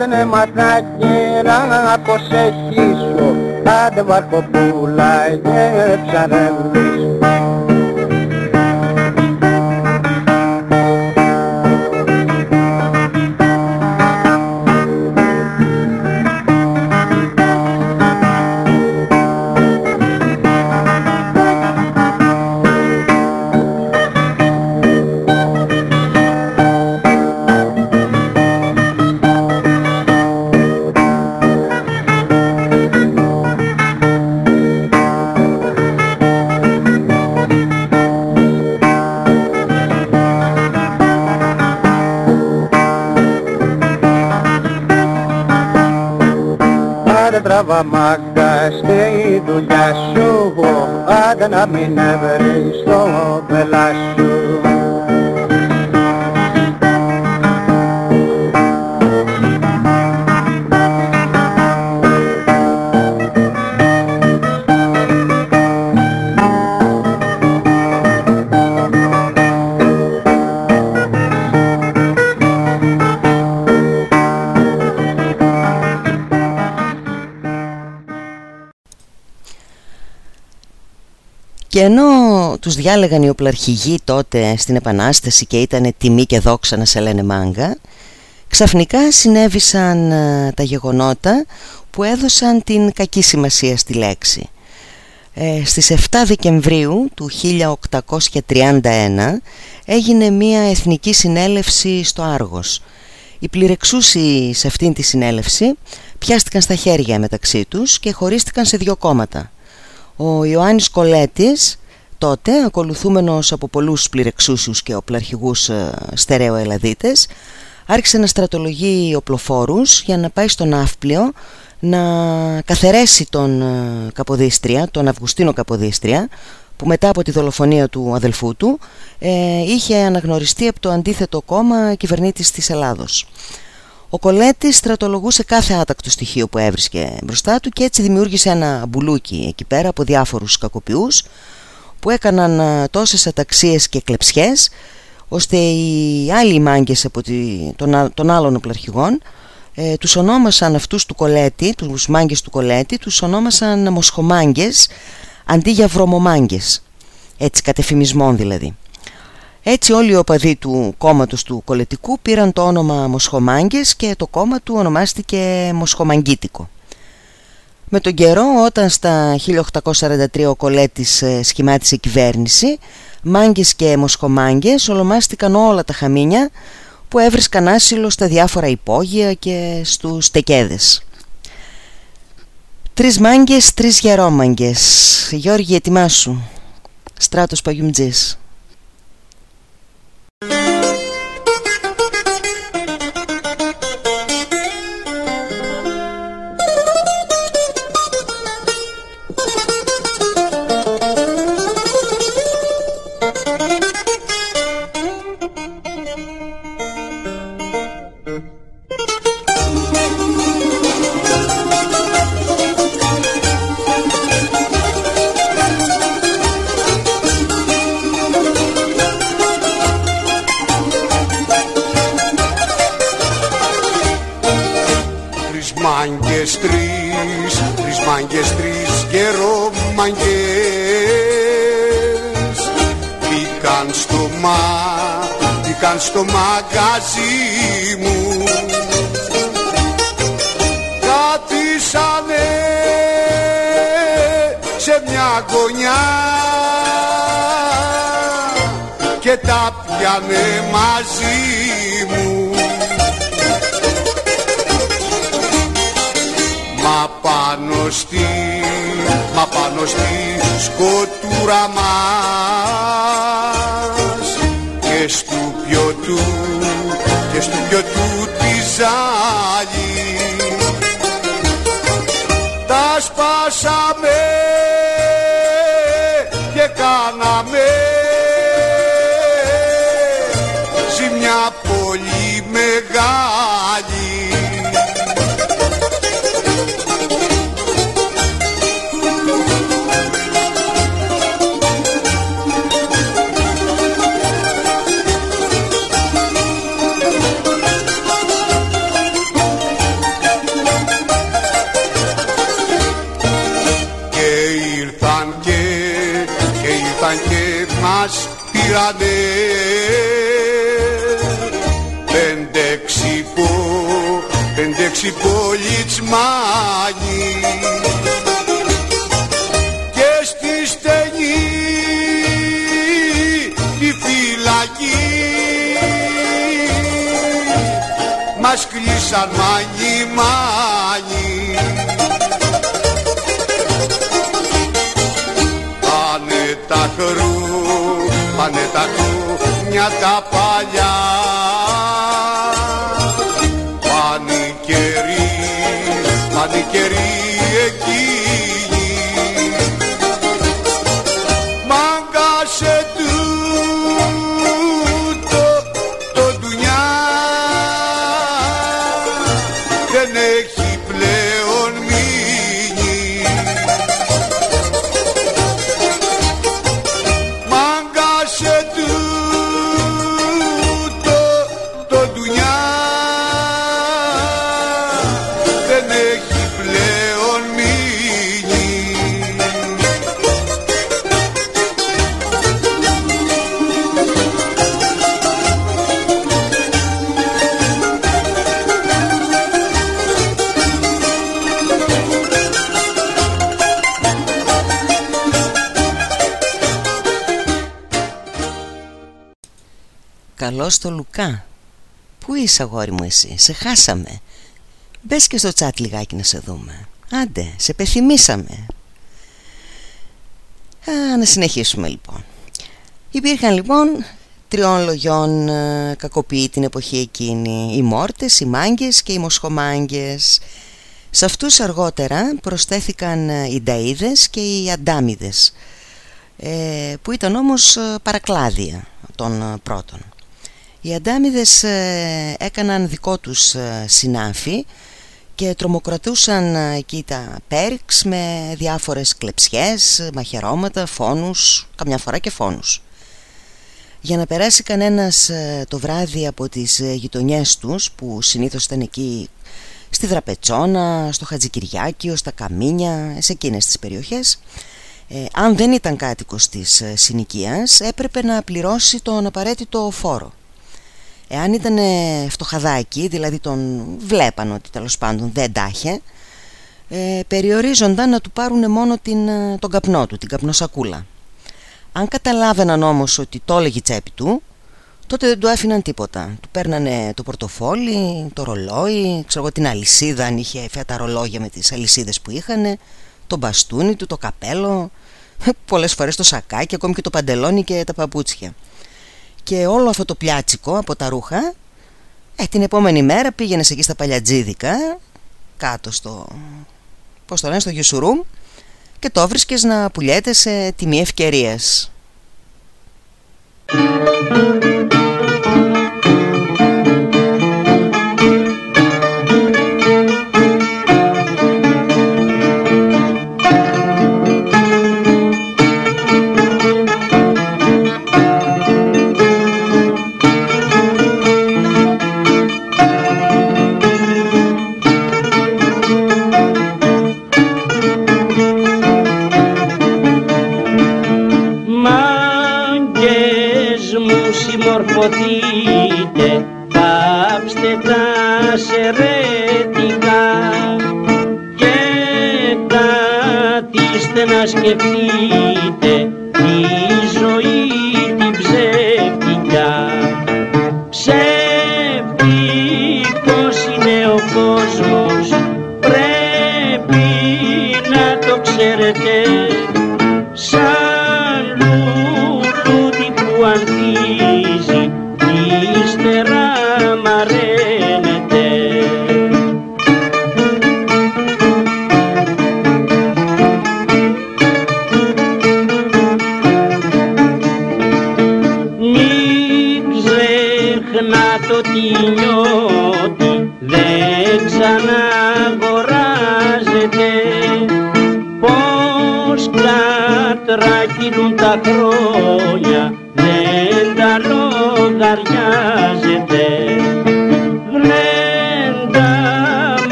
J: δεν έμαθα κύρα πως έχεις ο άντε βαρκοπούλα και ψαρεύεις τραβά μάγκας στη δουλειά σου άντε να μην έβρεις το πελάσου
A: Και τους διάλεγαν οι οπλαρχηγοί τότε στην Επανάσταση και ήταν τιμή και δόξα να σε λένε μάγκα. Ξαφνικά συνέβησαν ε, τα γεγονότα που έδωσαν την κακή σημασία στη λέξη. Ε, Στις 7 Δεκεμβρίου του 1831 έγινε μια εθνική συνέλευση στο Άργος. Οι πληρεξούσιοι σε αυτήν τη συνέλευση πιάστηκαν στα χέρια μεταξύ τους και χωρίστηκαν σε δύο κόμματα. Ο Ιωάννης Κολέτης τότε ακολουθούμενος από πολλούς πληρεξούσιους και οπλαρχηγούς ε, στερεοελαδίτες άρχισε να στρατολογεί οπλοφόρους για να πάει στον Ναύπλιο να καθαιρέσει τον ε, Καποδίστρια, τον Αυγουστίνο Καποδίστρια που μετά από τη δολοφονία του αδελφού του ε, είχε αναγνωριστεί από το αντίθετο κόμμα κυβερνήτης της Ελλάδος. Ο Κολέτης στρατολογούσε κάθε άτακτο στοιχείο που έβρισκε μπροστά του και έτσι δημιούργησε ένα μπουλούκι εκεί πέρα από διάφορους κακοποιούς που έκαναν ε, τόσες αταξίες και κλεψιές ώστε οι άλλοι μάγκες από των, των άλλων οπλαρχηγών ε, τους ονόμασαν αυτούς του Κολέτη, τους μάγκες του Κολέτη, τους ονόμασαν μοσχομάγκες αντί για βρωμομάγκες, έτσι κατεφημισμών δηλαδή. Έτσι όλοι οι οπαδοί του κόμματος του Κολετικού πήραν το όνομα Μοσχομάγκες και το κόμμα του ονομάστηκε Μοσχομαγκίτικο. Με τον καιρό όταν στα 1843 ο Κολέτης ε, σχημάτισε κυβέρνηση Μάγκες και Μοσχομάγκες ονομάστηκαν όλα τα χαμίνια που έβρισκαν άσυλο στα διάφορα υπόγεια και στους τεκέδες. Τρεις μάγκες, τρεις γερόμαγκες. Γιώργη ετοιμάσου. Στράτος Παγιουμτζής. μάγκες τρεις και ρομαγκές.
K: Μπήκαν στο μα, μπήκαν στο μαγαζί μου. Κάτισανε ναι, σε μια γωνιά. Και τα πιάνε μαζί μου. Πάνω στη, μα πάνω στη σκοτούρα μας. Και στου πιωτού και στου πιωτού της ζάλη πέντε ξυπολιτσμάνοι και στη στενή τη φυλακή μας κλείσαν μάνι μάνι. Πάνε τα χρού, πάνε τα μια τα παλιά Πάνε
A: Καλώς το Λουκά. Πού είσαι αγόρι μου εσύ; Σε χάσαμε. Μπες και στο τσάτ λιγάκι να σε δούμε. Άντε σε πεθυμίσαμε. Α, Να συνεχίσουμε λοιπόν. Υπήρχαν λοιπόν τριών λογιών ε, κακοποιοί την εποχή εκείνη. Οι μόρτες, οι μάγκες και οι μοσχομάγκες. Σε αυτούς αργότερα προσθέθηκαν ε, οι νταΐδες και οι αντάμιδες ε, Που ήταν όμως ε, παρακλάδια των ε, πρώτων οι αντάμιδες ε, έκαναν δικό τους ε, συνάφη και τρομοκρατούσαν ε, εκεί τα πέριξ με διάφορες κλεψιές, μαχαιρώματα, φόνους, καμιά φορά και φόνους. Για να περάσει κανένας ε, το βράδυ από τις ε, γειτονιές τους που συνήθως ήταν εκεί στη Δραπετσόνα, στο Χατζικυριάκιο, στα Καμίνια, σε εκείνες τις περιοχές ε, αν δεν ήταν κάτοικος της ε, συνοικίας έπρεπε να πληρώσει τον απαραίτητο φόρο. Εάν ήταν ε, φτωχαδάκι, δηλαδή τον βλέπαν ότι τέλος πάντων δεν τάχε, ε, περιορίζονταν να του πάρουν μόνο την, ε, τον καπνό του, την καπνοσακούλα. Αν καταλάβαιναν όμως ότι το έλεγε η τσέπη του, τότε δεν του άφηναν τίποτα. Του παίρνανε το πορτοφόλι, το ρολόι, ξέρω εγώ την αλυσίδα, αν είχε φέα τα ρολόγια με τις αλυσίδες που είχαν, το μπαστούνι του, το καπέλο, πολλές φορές το σακάκι, ακόμη και το παντελόνι και τα παπούτσια. Και όλο αυτό το πιάτσικο από τα ρούχα ε, Την επόμενη μέρα πήγαινε εκεί στα παλιατζίδικα Κάτω στο Πώς το λένε στο Γιουσουρούμ Και το βρίσκες να πουλιέται σε τιμή ευκαιρίας
L: καθίστε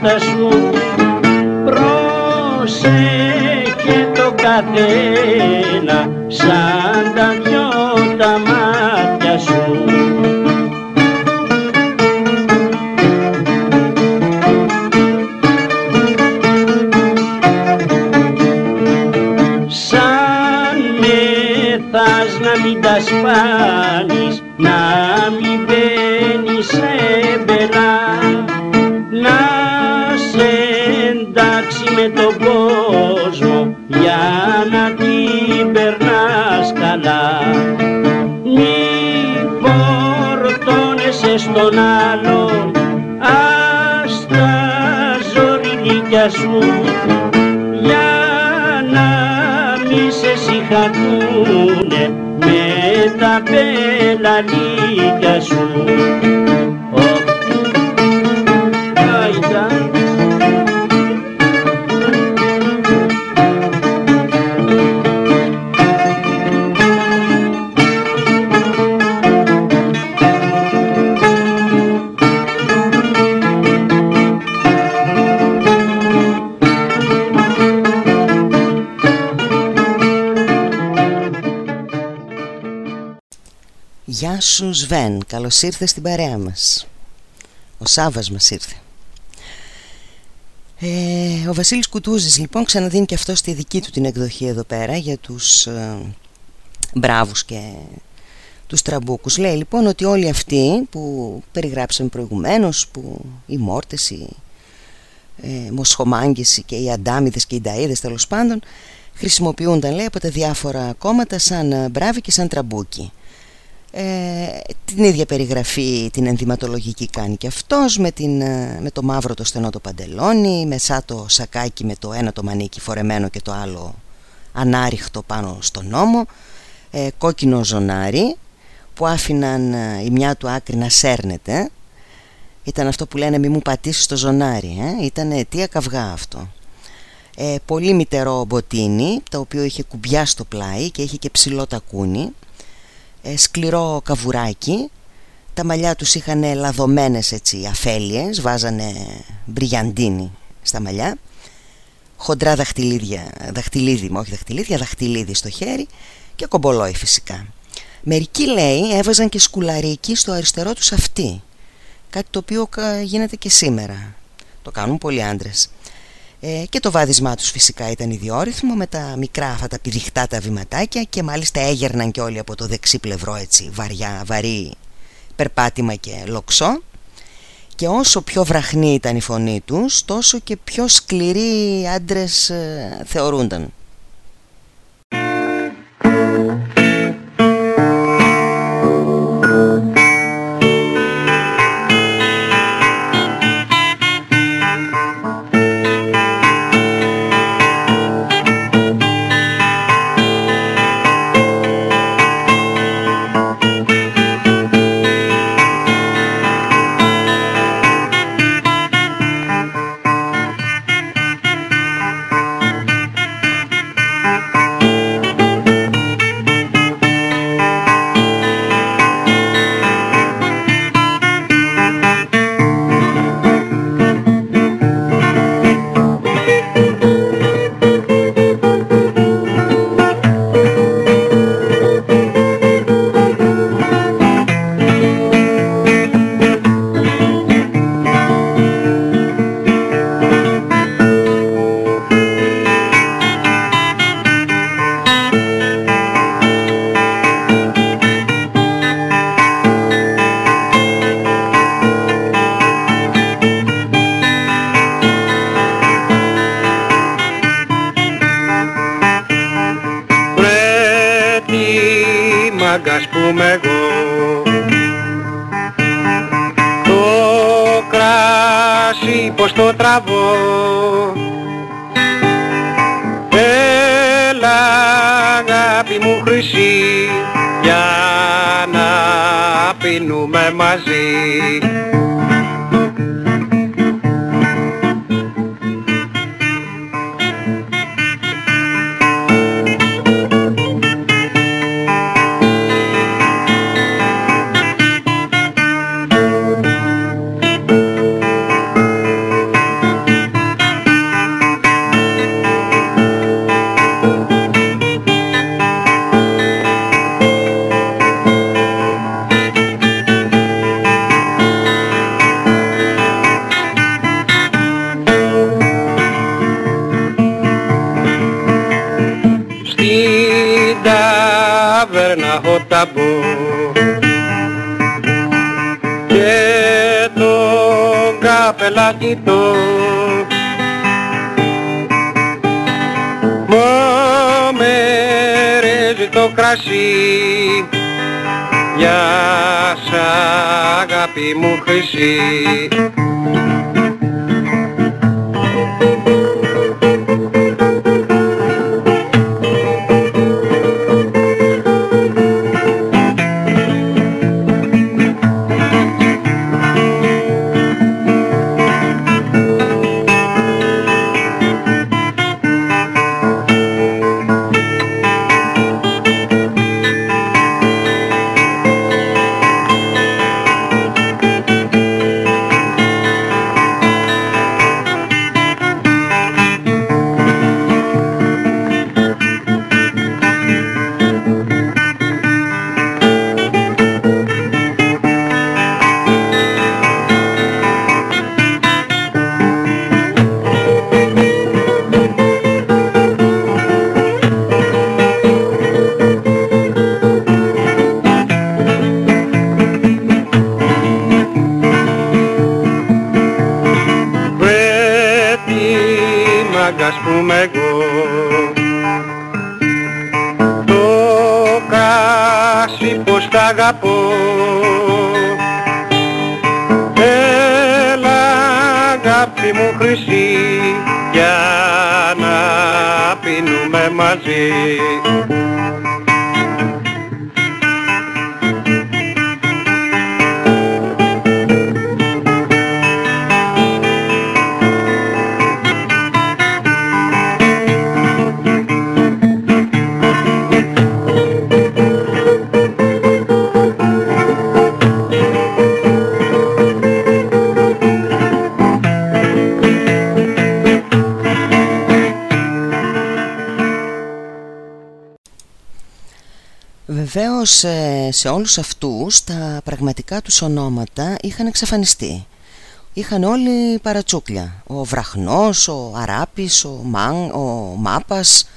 L: χαρείς τα νιάτα σου. Πρόσεχε το καθένα σαν τα δυο τα με τα πελαλίκια σου.
A: Γεια σου Σβέν, καλώς ήρθες στην παρέα μας. Ο Σάβας μας ήρθε. Ε, Ο Βασίλης Κουτούζης λοιπόν ξαναδίνει και αυτό στη δική του την εκδοχή εδώ πέρα Για τους ε, μπράβους και τους τραμπούκους. Λέει λοιπόν ότι όλοι αυτοί που περιγράψαμε προηγουμένως Που οι μόρτες, οι ε, μοσχομάγκες και οι αντάμιδες και οι νταήδες τέλος πάντων Χρησιμοποιούνταν λέει από τα διάφορα κόμματα σαν ε, μπράβοι και σαν τραμπούκοι ε, την ίδια περιγραφή την ενδυματολογική κάνει και αυτός με, την, ε, με το μαύρο το στενό το παντελόνι μεσά το σακάκι με το ένα το μανίκι φορεμένο και το άλλο ανάριχτο πάνω στο νόμο. Ε, κόκκινο ζωνάρι που άφηναν ε, η μια του άκρη να σέρνεται. Ήταν αυτό που λένε μη μου πατήσεις το ζωνάρι ε; ήταν αιτία καυγά αυτό. Ε, πολύ μητερό μποτίνι το οποίο είχε κουμπιά στο πλάι και είχε και ψηλό τακούνι. ε, σκληρό καβουράκι. Τα μαλλιά τους είχαν λαδωμένες έτσι αφέλειες βάζανε μπριγιαντίνι στα μαλλιά. Χοντρά δαχτυλίδια δαχτυλίδι, όχι δαχτυλίδια, δαχτυλίδι στο χέρι και κομπολόι φυσικά. Μερικοί λέει έβαζαν και σκουλαρίκι στο αριστερό τους αυτή κάτι το οποίο γίνεται και σήμερα. Το κάνουν πολλοί άντρες ε, και το βάδισμά τους φυσικά ήταν ιδιόρυθμο με τα μικρά αυτά τα πηδιχτά τα βηματάκια και μάλιστα έγερναν και όλοι από το δεξί πλευρό έτσι βαριά, βαρύ περπάτημα και λοξό. Και όσο πιο βραχνή ήταν η φωνή τους τόσο και πιο σκληροί άντρες ε, θεωρούνταν
J: μαζί
A: Βεβαίως ε, σε όλους αυτούς τα πραγματικά τους ονόματα είχαν εξαφανιστεί. Είχαν όλοι παρατσούκλια. Ο Βραχνός, ο Αράπης, ο, Μαν, ο Μάπας,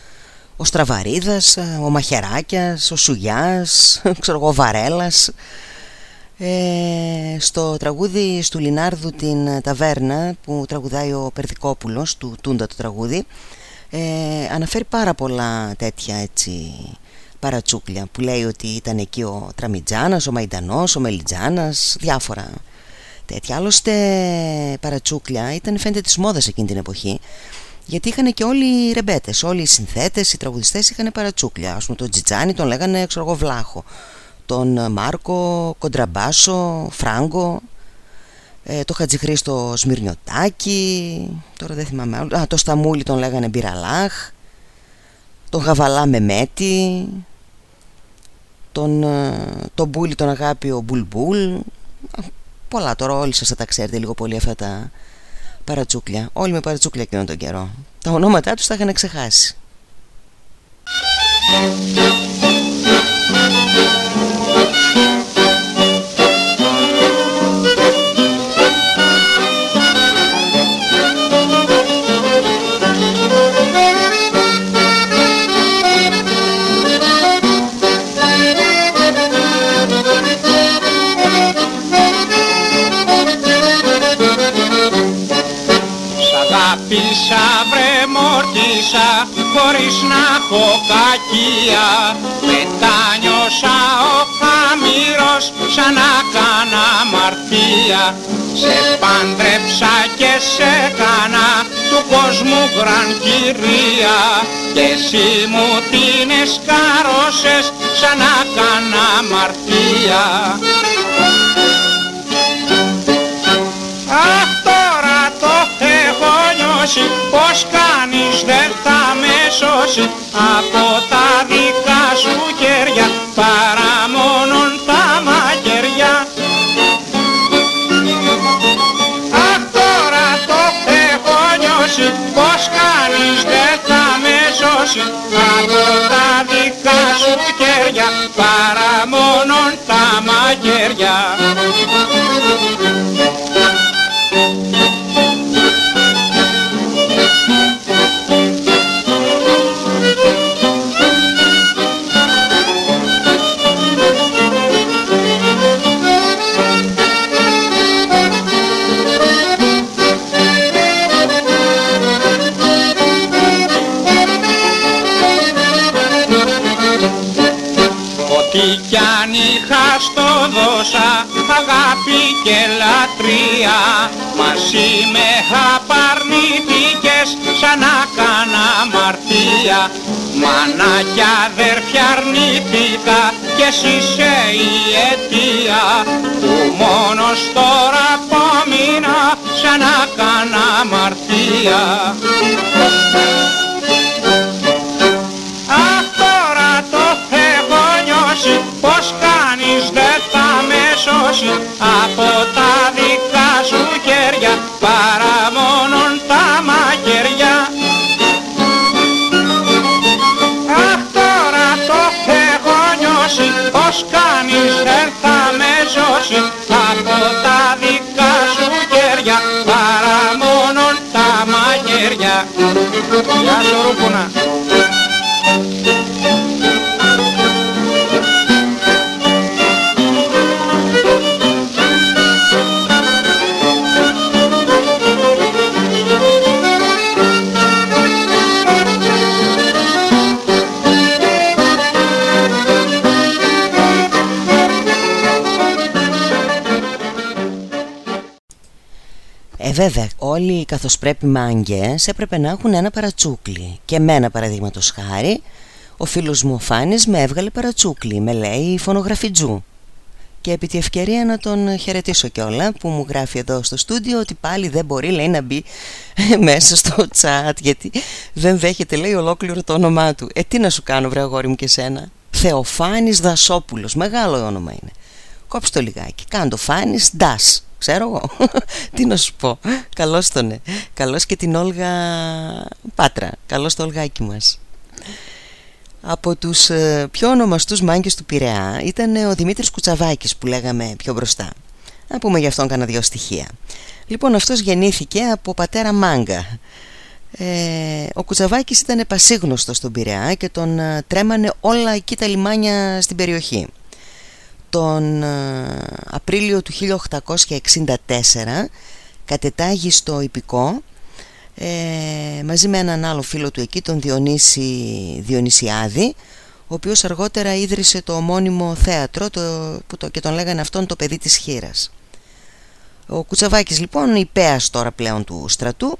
A: ο Στραβαρίδας, ε, ο Μαχαιράκιας, ο Σουγιάς, ξέρω εγώ, ο Βαρέλας. Ε, στο τραγούδι του Λινάρδου την ταβέρνα που τραγουδάει ο Περδικόπουλος του Τούντα το τραγούδι ε, αναφέρει πάρα πολλά τέτοια έτσι παρατσούκλια που λέει ότι ήταν εκεί ο Τραμιτζάνας, ο Μαϊντανός, ο Μελιτζάνας, διάφορα τέτοια. Άλλωστε παρατσούκλια ήταν φαίνεται της μόδας εκείνη την εποχή γιατί είχαν και όλοι οι ρεμπέτες, όλοι οι συνθέτες, οι τραγουδιστές είχαν παρατσούκλια. Ας πούμε τον Τζιτζάνι τον λέγανε ξέρω εγώ Βλάχο, τον Μάρκο Κοντραμπάσο, Φράγκο, ε, το Χατζηχρήστο Σμυρνιωτάκη, τώρα δεν θυμάμαι άλλο, α, το Σταμούλη τον λέγανε Μπυραλάχ, τον Γαβαλά Μεμέτη, τον, τον Μπούλη τον Αγάπη Μπουλμπούλ, πολλά τώρα όλοι σας θα τα ξέρετε λίγο πολύ αυτά τα παρατσούκλια, όλοι με παρατσούκλια εκείνον τον καιρό. Τα ονόματά τους τα είχαν ξεχάσει.
M: Χωρίς να έχω κακία. Μετάνιωσα ο χαμήρος σαν να κάνα αμαρτία Σε πάντρεψα και σε κάνα του κόσμου γραν κυρία. Και εσύ μου την εσκάρωσες σαν να κάνα αμαρτία Αχ τώρα το έχω νιώσει πως κανείς δεν θα με σώσει από τα δικά σου χέρια παρά μόνον τα μαχαιριά Αχ τώρα το έχω νιώσει πως κανείς δεν θα με σώσει. Από τα δικά σου χέρια παρά μόνον τα μαχαιριά δώσα αγάπη και λατρεία. Μαζί με απαρνήθηκες σαν να κάνα αμαρτία. Μάνα κι αδέρφια αρνήθηκα κι εσύ είσαι η αιτία. Που μόνος τώρα απόμεινα σαν να κάνα αμαρτία σώσει από τα δικά σου χέρια παρά μόνον τα μαχαιριά Αχ τώρα το έχω νιώσει πως κανείς δεν θα με σώσει από τα δικά σου χέρια παρά μόνον τα μαχαιριά Γεια σου Ρούπουνα
A: Ε βέβαια όλοι καθώς πρέπει μάγκες έπρεπε να έχουν ένα παρατσούκλι. Και εμένα παραδείγματος χάρη Ο φίλος μου ο Φάνης με έβγαλε παρατσούκλι Με λέει φωνογραφιτζού Και επί τη ευκαιρία να τον χαιρετήσω κιόλα Που μου γράφει εδώ στο στούντιο Ότι πάλι δεν μπορεί λέει να μπει μέσα στο τσάτ Γιατί δεν δέχεται λέει ολόκληρο το όνομά του. Ε τι να σου κάνω βρε αγόρι μου και σένα. Θεοφάνης Δασόπουλος Μεγάλο όνομα είναι. Κόψε το λιγάκι. Κάντο Φάνης Ντας Ξέρω εγώ Τι να σου πω Καλώς τον ε. Καλώς και την Όλγα Πάτρα Καλώς το Ολγάκι μας από τους ε, πιο ονομαστούς μάγκες του Πειραιά ήταν ο Δημήτρης Κουτσαβάκης που λέγαμε πιο μπροστά. Να πούμε γι' αυτόν κάνα δυο στοιχεία. Λοιπόν αυτός γεννήθηκε από πατέρα μάγκα. Ε, ο Κουτσαβάκης ήταν πασίγνωστος στον Πειραιά και τον ε, τρέμανε όλα εκεί τα λιμάνια στην περιοχή. Τον ε, Απρίλιο του 1864 κατετάγει στο Υπηκό ε, μαζί με έναν άλλο φίλο του εκεί, τον Διονύση Διονυσιάδη ο οποίος αργότερα ίδρυσε το ομώνυμο θέατρο το, που το, και τον λέγανε αυτόν το παιδί της χείρας. Ο Κουτσαβάκης λοιπόν, υπέας τώρα πλέον του στρατού,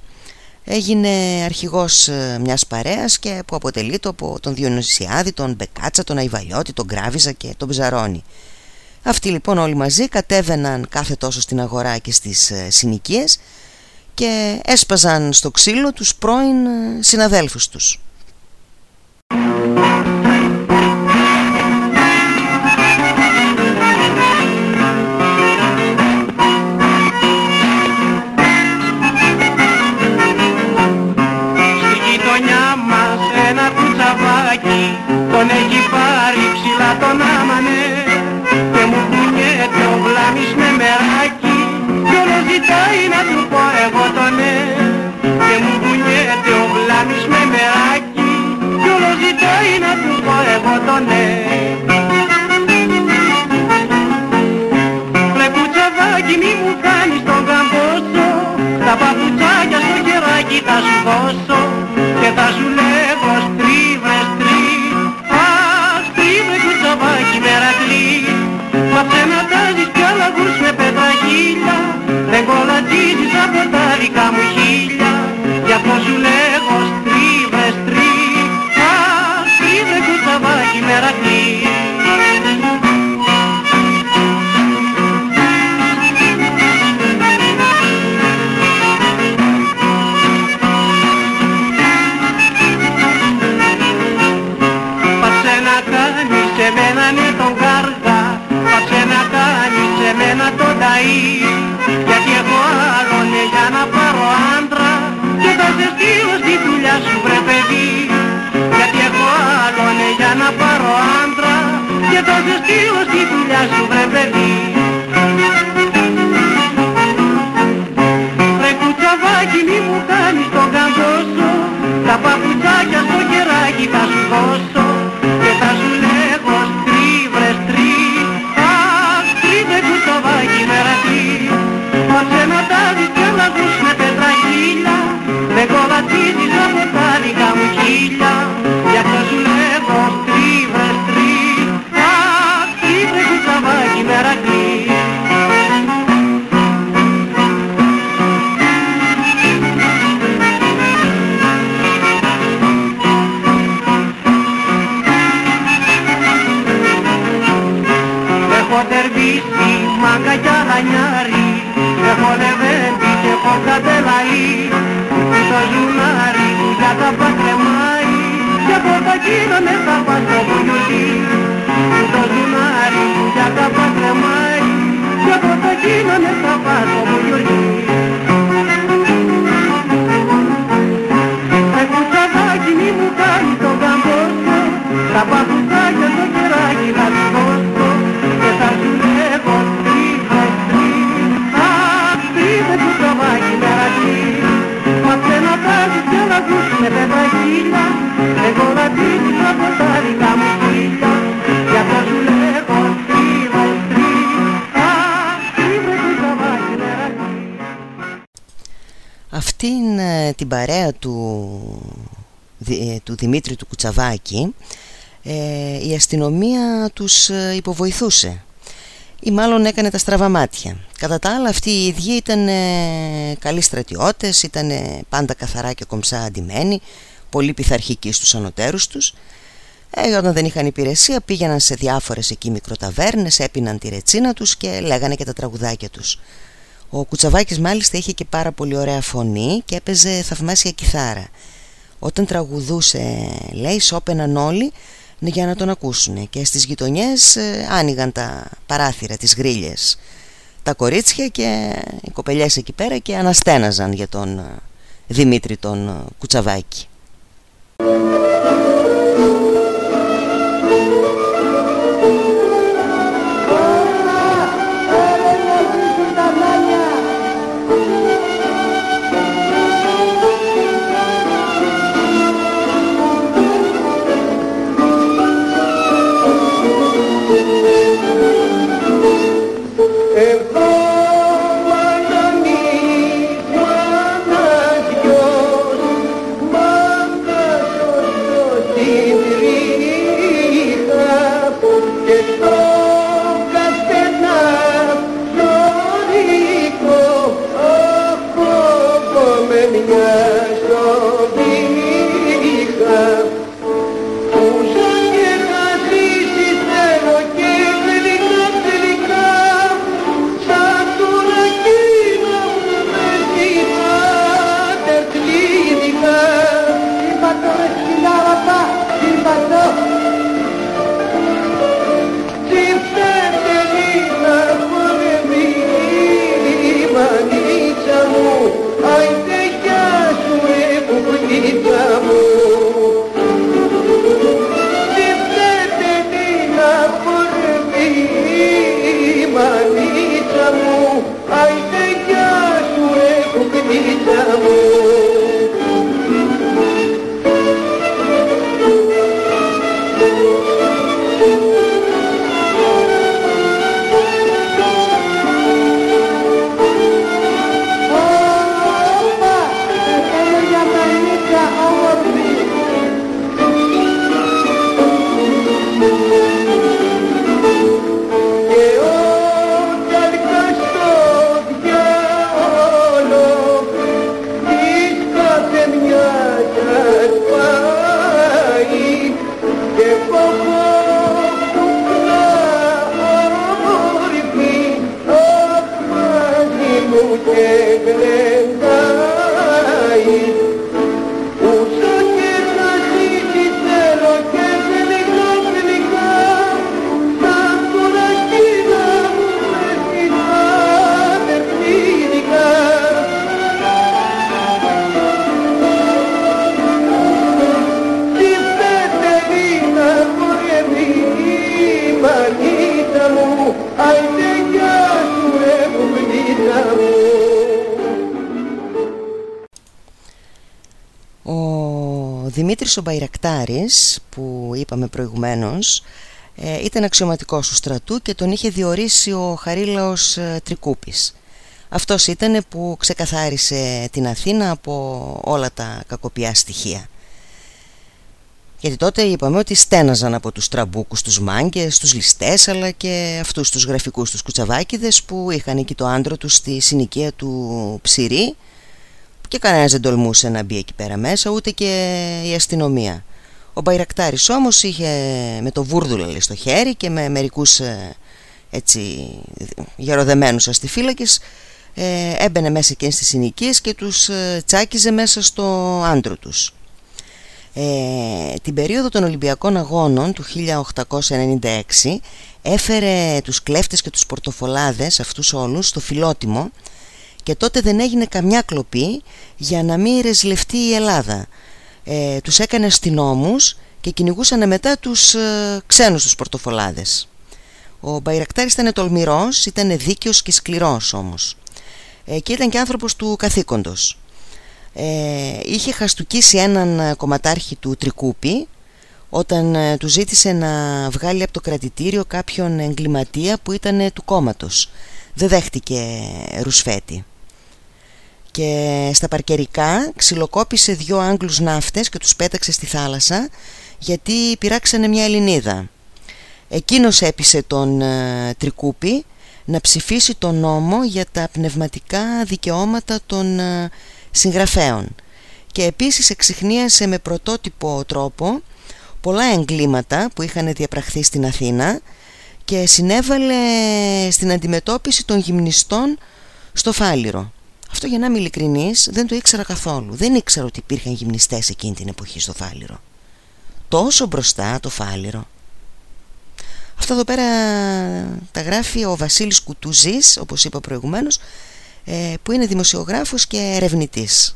A: έγινε αρχηγός ε, μιας παρέας και που αποτελείται από τον Διονυσιάδη, τον Μπεκάτσα, τον Αϊβαλιώτη, τον Γκράβιζα και τον Ψαρόνι. Αυτοί λοιπόν όλοι μαζί κατέβαιναν κάθε τόσο στην αγορά και στις ε, συνοικίες και έσπαζαν στο ξύλο τους πρώην ε, συναδέλφους τους.
D: δώσω και θα σου λέγω στρίβε στρί. Α, στρίβε κουτσαβάκι με ρακλή Μα ψενατάζεις κι άλλα γουρς με πέτρα χίλια. Δεν κολατίζεις από τα δικά μου χίλια. Γι' αυτό σου
N: λέω Γιατί έχω άλλον για να πάρω άντρα Και θα σε στείλω στη δουλειά σου βρε παιδί. Γιατί έχω άλλον για να πάρω άντρα Και θα σε στείλω στη δουλειά σου βρε παιδί. Βρε κουτσαβάκι μη μου κάνεις τον καμπόσο Τα παπουτσάκια στο κεράκι θα σου δώσω Και θα σου λέγω δικά μου χίλια Γι' αυτό σου λέγω στρίβρε στρί Αχ στρίβε κουτσαβάκι μερατή Έχω τερβίσει, μάγκα κι αλανιάρι Έχω λεβέντη και έχω Και από τα κύνα με θα πας στο βουλιωτή Το ζουνάρι που για τα παντρεμάει Και από τα κύνα με θα πας στο βουλιωτή Ε, κουτσαδάκι μη μου κάνει τον καμπόσο Τα παπουτσάκια τάζεις και να δούς με πέτρα χίλια Εγώ να τύχεις από τα δικά μου χίλια Γι' αυτό σου λέγω στρίβε, στρίβε Αχ, στρίβε κουτσαδάκι μερατή
D: Αυτήν ε, την παρέα του, Δη- ε, του Δημήτρη του Κουτσαβάκη. Ε, η αστυνομία τους ε, υποβοηθούσε ή μάλλον έκανε τα στραβά μάτια. Κατά τα άλλα αυτοί οι ίδιοι ήταν ε, καλοί στρατιώτες, ήταν ε, πάντα καθαρά και κομψά αντιμένοι, πολύ πειθαρχικοί στους ανωτέρους τους. Ε, όταν δεν είχαν υπηρεσία πήγαιναν σε διάφορες εκεί μικροταβέρνες, έπιναν τη ρετσίνα τους και λέγανε και τα τραγουδάκια τους. Ο Κουτσαβάκης μάλιστα είχε και πάρα πολύ ωραία φωνή και έπαιζε θαυμάσια κιθάρα. Όταν τραγουδούσε λέει σώπαιναν όλοι για να τον ακούσουν και στις γειτονιές ε, άνοιγαν τα παράθυρα, τις γρίλες τα κορίτσια και οι κοπελιές εκεί πέρα και αναστέναζαν για τον ε, Δημήτρη τον ε, Κουτσαβάκη.
A: Ο Μπαϊρακτάρης που είπαμε προηγουμένως ε, ήταν αξιωματικός του στρατού και τον είχε διορίσει ο Χαρίλαος ε, Τρικούπης. Αυτός ήταν που ξεκαθάρισε την Αθήνα από όλα τα κακοποιά στοιχεία. Γιατί τότε είπαμε ότι στέναζαν από τους τραμπούκους, τους μάγκες, τους ληστές αλλά και αυτούς τους γραφικούς τους κουτσαβάκιδες που είχαν εκεί το άντρο τους στη συνοικία του Ψηρή και κανένας δεν τολμούσε να μπει εκεί πέρα μέσα ούτε και η αστυνομία. Ο Μπαϊρακτάρης όμως είχε με το βούρδουλα στο χέρι και με μερικούς ε, έτσι γεροδεμένους αστιφύλακες ε, έμπαινε μέσα και στις συνοικίες και τους ε, τσάκιζε μέσα στο άντρο τους. Ε, την περίοδο των Ολυμπιακών Αγώνων του 1896 έφερε τους κλέφτες και τους πορτοφολάδες αυτούς όλους στο φιλότιμο και τότε δεν έγινε καμιά κλοπή για να μην ρεζιλευτεί η Ελλάδα. Ε, τους έκανε αστυνόμους και κυνηγούσαν μετά τους ε, ξένους τους πορτοφολάδες. Ο Μπαϊρακτάρης ήταν τολμηρός, ήταν δίκαιος και σκληρός όμως. Ε, και ήταν και άνθρωπος του καθήκοντος ε, είχε χαστούκίσει έναν ε, κομματάρχη του Τρικούπη όταν ε, του ζήτησε να βγάλει από το κρατητήριο κάποιον εγκληματία που ήταν ε, του κόμματος δεν δέχτηκε ρουσφέτη και στα παρκερικά ξυλοκόπησε δυο Άγγλους ναύτες και τους πέταξε στη θάλασσα γιατί πειράξανε μια Ελληνίδα εκείνος έπεισε τον Τρικούπη να ψηφίσει τον νόμο για τα πνευματικά δικαιώματα των συγγραφέων και επίσης εξυχνίασε με πρωτότυπο τρόπο πολλά εγκλήματα που είχαν διαπραχθεί στην Αθήνα και συνέβαλε στην αντιμετώπιση των γυμνιστών στο Φάληρο. Αυτό για να είμαι ειλικρινής δεν το ήξερα καθόλου. Δεν ήξερα ότι υπήρχαν γυμνιστές εκείνη την εποχή στο Φάληρο. Τόσο μπροστά το Φάληρο. Αυτό εδώ πέρα τα γράφει ο Βασίλης Κουτουζής, όπως είπα προηγουμένως, ε, που είναι δημοσιογράφος και ερευνητής.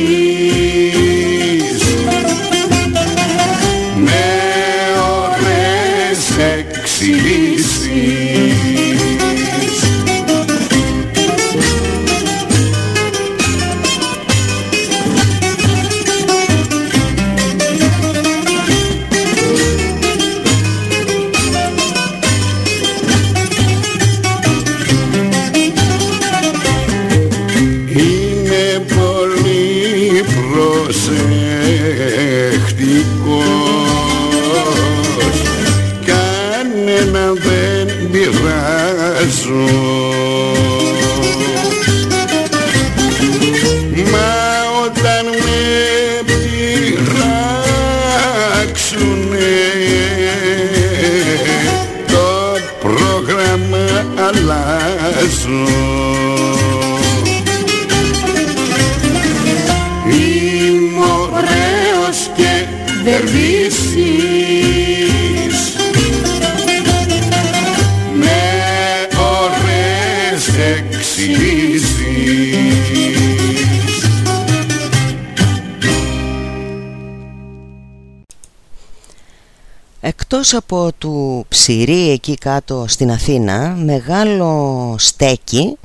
A: Εκτός από του ψηρή εκεί κάτω στην Αθήνα Μεγάλο στέκι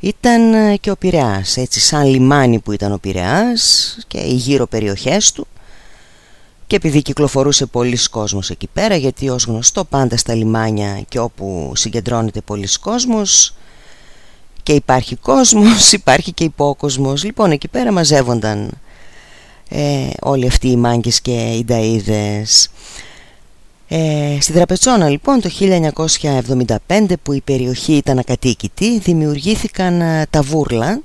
A: ήταν και ο Πειραιάς Έτσι σαν λιμάνι που ήταν ο Πειραιάς Και οι γύρω περιοχές του. Και επειδή κυκλοφορούσε πολλοί κόσμος εκεί πέρα Γιατί ως γνωστό πάντα στα λιμάνια Και όπου συγκεντρώνεται πολλοί κόσμος Και υπάρχει κόσμος Υπάρχει και υπόκοσμος. Λοιπόν εκεί πέρα μαζεύονταν ε, Όλοι αυτοί οι μάγκες και οι νταΐδες ε, στη Δραπετσόνα λοιπόν το 1975 που η περιοχή ήταν ακατοίκητη δημιουργήθηκαν ε, τα βούρλα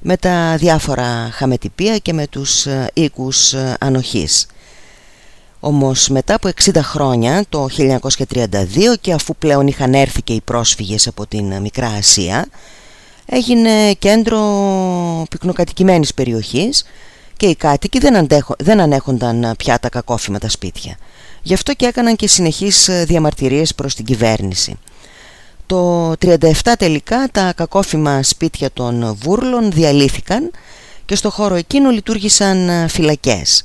A: με τα διάφορα χαμετυπία και με τους ε, οίκους ε, ανοχής. Όμως μετά από 60 χρόνια το 1932 και αφού πλέον είχαν έρθει και οι πρόσφυγες από την Μικρά Ασία έγινε κέντρο πυκνοκατοικημένης περιοχής και οι κάτοικοι δεν, αντέχον, δεν ανέχονταν πια τα κακόφημα τα σπίτια. Γι' αυτό και έκαναν και συνεχείς ε, διαμαρτυρίες προς την κυβέρνηση. Το 37 τελικά τα κακόφημα σπίτια των βούρλων διαλύθηκαν και στο χώρο εκείνο λειτουργήσαν ε, φυλακές.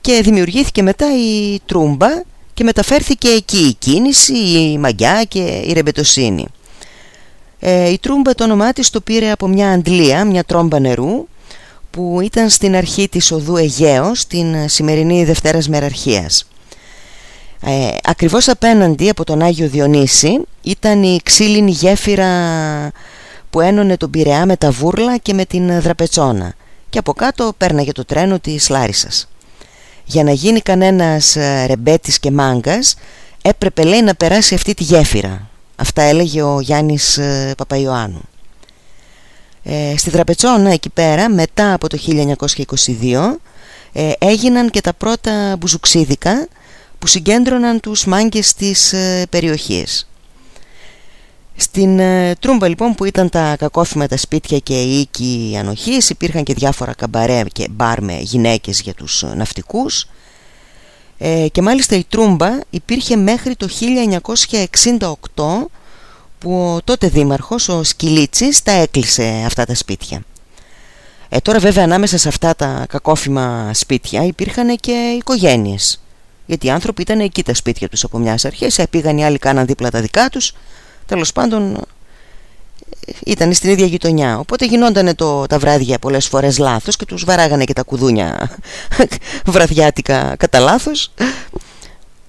A: Και δημιουργήθηκε μετά η τρούμπα και μεταφέρθηκε εκεί η κίνηση, η μαγιά και η ρεμπετοσύνη. Ε, η τρούμπα το όνομά της το πήρε από μια αντλία, μια τρόμπα νερού που ήταν στην αρχή της οδού Αιγαίος, την ε, σημερινή Δευτέρας Μεραρχίας. Ε, ακριβώς απέναντι από τον Άγιο Διονύση ήταν η ξύλινη γέφυρα που ένωνε τον Πειραιά με τα Βούρλα και με την Δραπετσόνα και από κάτω πέρναγε το τρένο της Λάρισας. Για να γίνει κανένας ε, ρεμπέτης και μάγκας έπρεπε λέει να περάσει αυτή τη γέφυρα. Αυτά έλεγε ο Γιάννης ε, Παπαϊωάννου. Ε, στη Δραπετσόνα εκεί πέρα μετά από το 1922 ε, έγιναν και τα πρώτα μπουζουξίδικα που συγκέντρωναν τους μάγκες της ε, περιοχής. Στην ε, Τρούμπα λοιπόν που ήταν τα κακόφημα τα σπίτια και οι οίκοι ανοχής υπήρχαν και διάφορα καμπαρέ και μπαρ με γυναίκες για τους ε, ναυτικούς ε, και μάλιστα η Τρούμπα υπήρχε μέχρι το 1968 που ο τότε δήμαρχος ο Σκυλίτσης τα έκλεισε αυτά τα σπίτια. Ε, τώρα βέβαια ανάμεσα σε αυτά τα κακόφημα σπίτια υπήρχαν και οικογένειες γιατί οι άνθρωποι ήταν εκεί τα σπίτια τους από μιας αρχές Πήγαν οι άλλοι κάναν δίπλα τα δικά τους Τέλος πάντων ήταν στην ίδια γειτονιά Οπότε γινόταν το, τα βράδια πολλές φορές λάθος Και τους βαράγανε και τα κουδούνια βραδιάτικα κατά λάθος.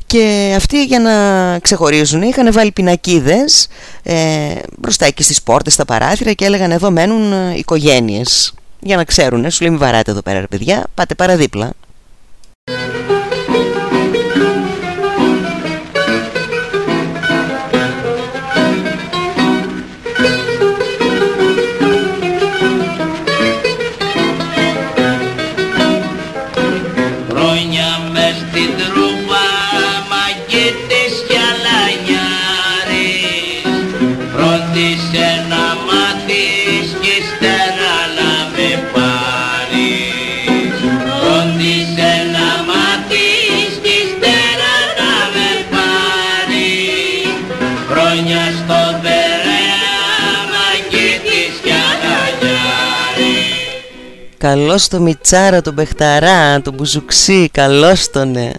A: Και αυτοί για να ξεχωρίζουν είχαν βάλει πινακίδες ε, μπροστά εκεί στις πόρτες, στα παράθυρα και έλεγαν εδώ μένουν ε, οικογένειες για να ξέρουν, σου λέει μην βαράτε εδώ πέρα ρε παιδιά, πάτε παραδίπλα. Καλώς το Μιτσάρα, τον Μπεχταρά, τον Μπουζουξί, καλώς τον ναι.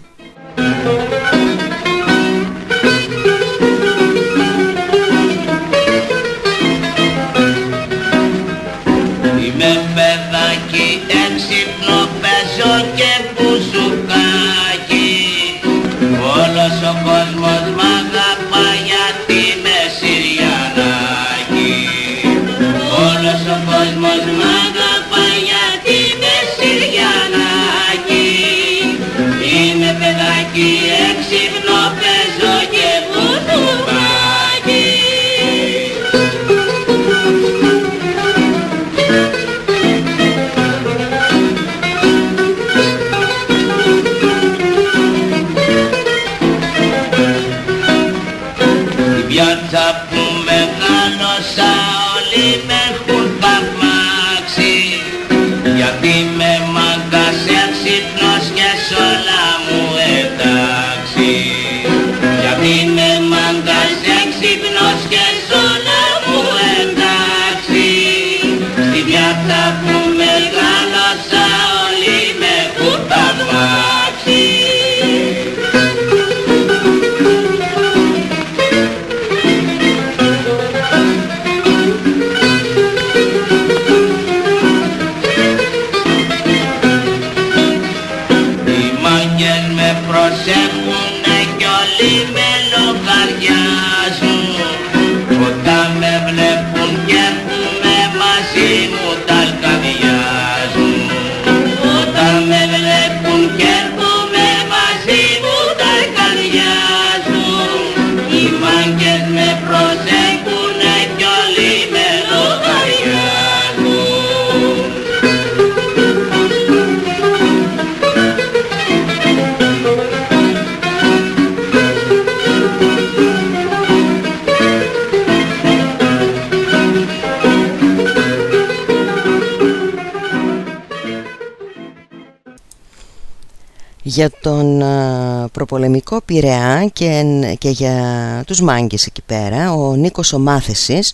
A: Για τον ε, προπολεμικό Πειραιά και, και για τους μάγκες εκεί πέρα ο Νίκος ο Μάθεσης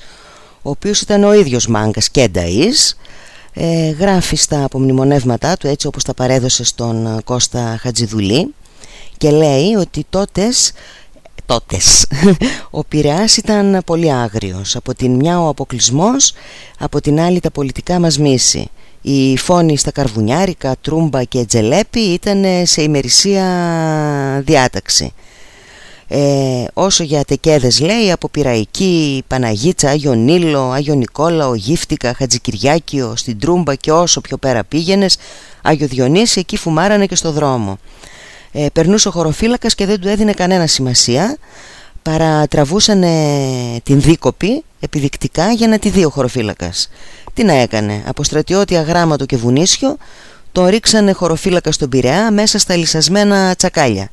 A: ο οποίος ήταν ο ίδιος μάγκας και νταΐς ε, γράφει στα απομνημονεύματά του έτσι όπως τα παρέδωσε στον ε, Κώστα Χατζηδουλή και λέει ότι τότες τότες ο Πειραιάς ήταν πολύ άγριος. Από την μια ο αποκλεισμό, από την άλλη τα πολιτικά μας μίση η φόνη στα καρβουνιάρικα, τρούμπα και τζελέπι ήταν σε ημερησία διάταξη. Ε, όσο για τεκέδες λέει από Πυραϊκή, Παναγίτσα, Άγιο Νίλο, Άγιο Νικόλαο, Γύφτικα, Χατζικυριάκιο, στην Τρούμπα και όσο πιο πέρα πήγαινες Άγιο Διονύση εκεί φουμάρανε και στο δρόμο. Ε, Περνούσε ο χωροφύλακας και δεν του έδινε κανένα σημασία. Παρά την δίκοπη επιδεικτικά για να τη δει ο χωροφύλακας Τι να έκανε, από στρατιώτη αγράμματο και βουνίσιο Τον ρίξανε χωροφύλακα στον Πειραιά μέσα στα λυσασμένα τσακάλια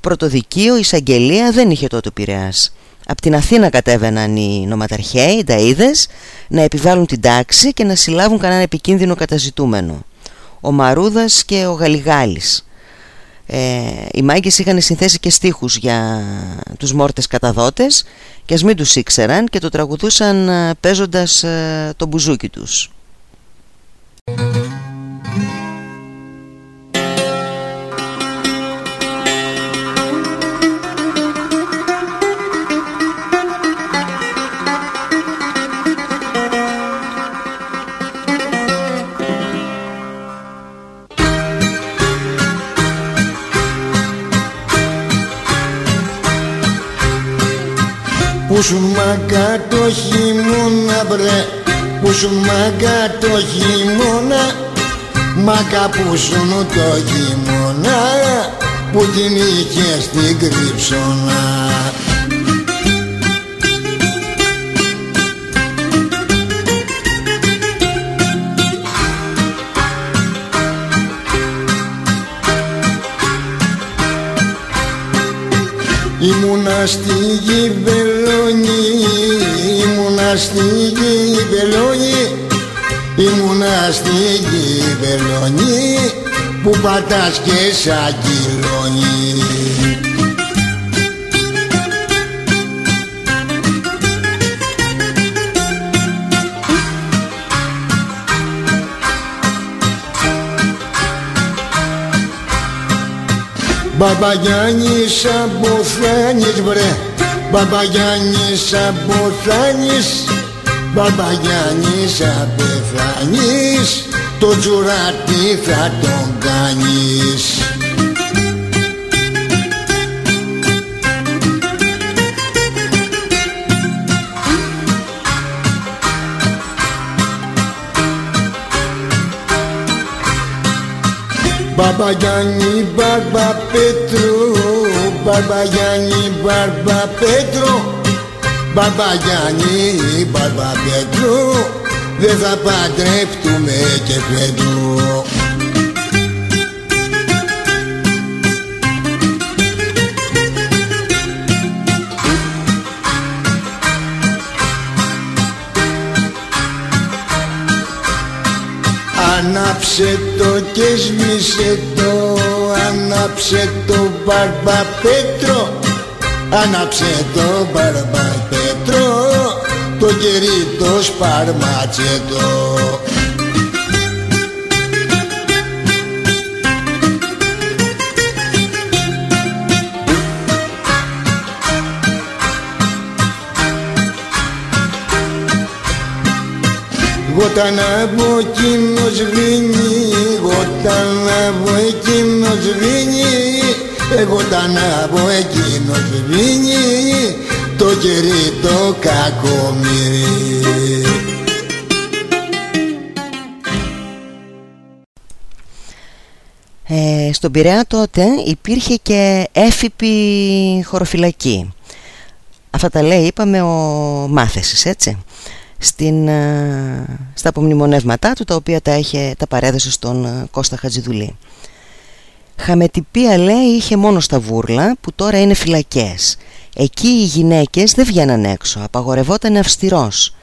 A: Πρωτοδικείο, εισαγγελία δεν είχε τότε ο Πειραιάς. Απ' την Αθήνα κατέβαιναν οι νοματαρχαίοι, οι ταΐδες, να επιβάλλουν την τάξη και να συλλάβουν κανένα επικίνδυνο καταζητούμενο. Ο Μαρούδας και ο Γαλιγάλης. Ε, οι μάγκες είχαν συνθέσει και στίχους για τους μόρτες καταδότες και ας μην τους ήξεραν και το τραγουδούσαν ε, παίζοντας ε, το μπουζούκι τους.
C: Που σου μάγκα το χειμώνα βρε. Που σου μάγκα το χειμώνα Μάγκα που σου το χειμώνα Που την είχες στην κρύψωνα Ήμουνα στη γυβελόνη, ήμουνα στη γυβελόνη Ήμουνα στη γυβελόνη που πατάς και σαν Μπαμπαγιάννης Αμποθάνης βρε. Μπαμπαγιάννης Αμποθάνης Μπαμπαγιάννης Απεθάνης Το τζουράτι θα τον κάνεις Μπαμπαγιάννη Μπαρμπα Πέτρο Μπαμπαγιάννη Μπαρμπα Πέτρο Μπαμπαγιάννη Μπαρμπα Πέτρο Δεν θα παντρεύτουμε και φέτο Ανάψε το και σβήσε το. Ανάψε το μπαρμπαπέτρο Ανάψε το μπαρμπαπέτρο Το κερί το σπαρματσέτο Εγώ τα ανάβω εκείνος σβήνει Εγώ τα ανάβω εκείνος σβήνει Εγώ τα ανάβω εκείνος σβήνει Το κερί το κακομύρι
A: ε, Στον Πειραιά τότε υπήρχε και έφυπη χωροφυλακή. Αυτά τα λέει είπαμε ο Μάθεσης έτσι στην, ε, στα απομνημονεύματά του τα οποία τα, είχε, τα παρέδωσε στον ε, Κώστα Χατζηδουλή. Χαμετυπία λέει είχε μόνο στα βούρλα που τώρα είναι φυλακές. Εκεί οι γυναίκες δεν βγαίναν έξω, απαγορευόταν αυστηρός.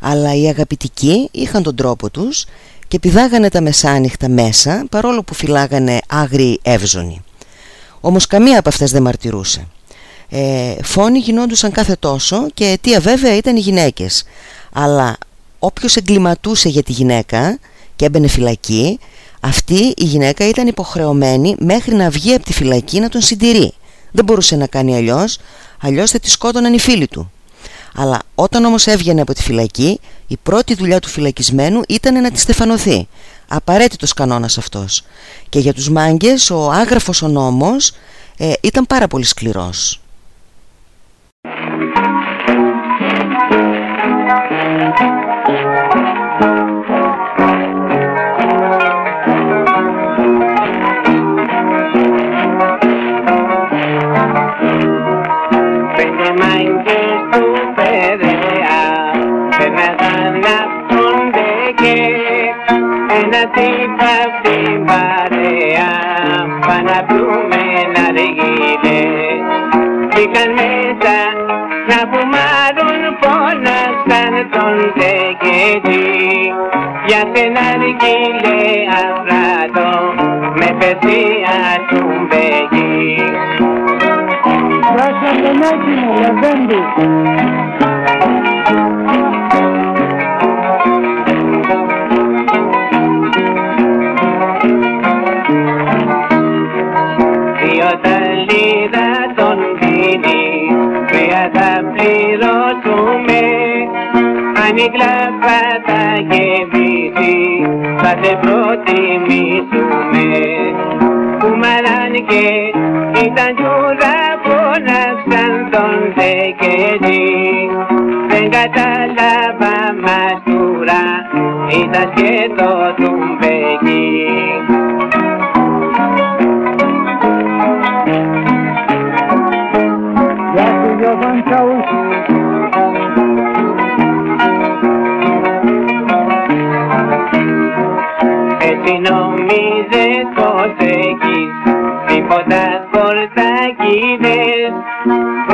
A: Αλλά οι αγαπητικοί είχαν τον τρόπο τους και πηδάγανε τα μεσάνυχτα μέσα παρόλο που φυλάγανε άγριοι εύζωνοι. Όμως καμία από αυτές δεν μαρτυρούσε. Ε, φόνοι γινόντουσαν κάθε τόσο και αιτία βέβαια ήταν οι γυναίκες. Αλλά όποιος εγκληματούσε για τη γυναίκα και έμπαινε φυλακή, αυτή η γυναίκα ήταν υποχρεωμένη μέχρι να βγει από τη φυλακή να τον συντηρεί. Δεν μπορούσε να κάνει αλλιώς, αλλιώς θα τη σκότωναν οι φίλοι του. Αλλά όταν όμως έβγαινε από τη φυλακή, η πρώτη δουλειά του φυλακισμένου ήταν να τη στεφανωθεί. Απαραίτητος κανόνας αυτός. Και για τους μάγκες ο άγραφος ο νόμος ε, ήταν πάρα πολύ σκληρός.
O: Una sin παρέα Πάνω πούμε να ρεγγίλε Μπήκαν μέσα να φουμάρουν φώναξαν τον δεκετή Για σένα ρεγγίλε αφράτο με πεσία του μπέκι
P: Δώσε τον μου, Λεβέντη.
O: Κλάφατα και βύση θα σε προτιμήσουμε που μαράν και ήταν τζούρα φώναξαν τον δεκετή δεν κατάλαβα μαστούρα ήταν σκέτο του μπεκί νομίζες πως έχεις τίποτα κορτακίδες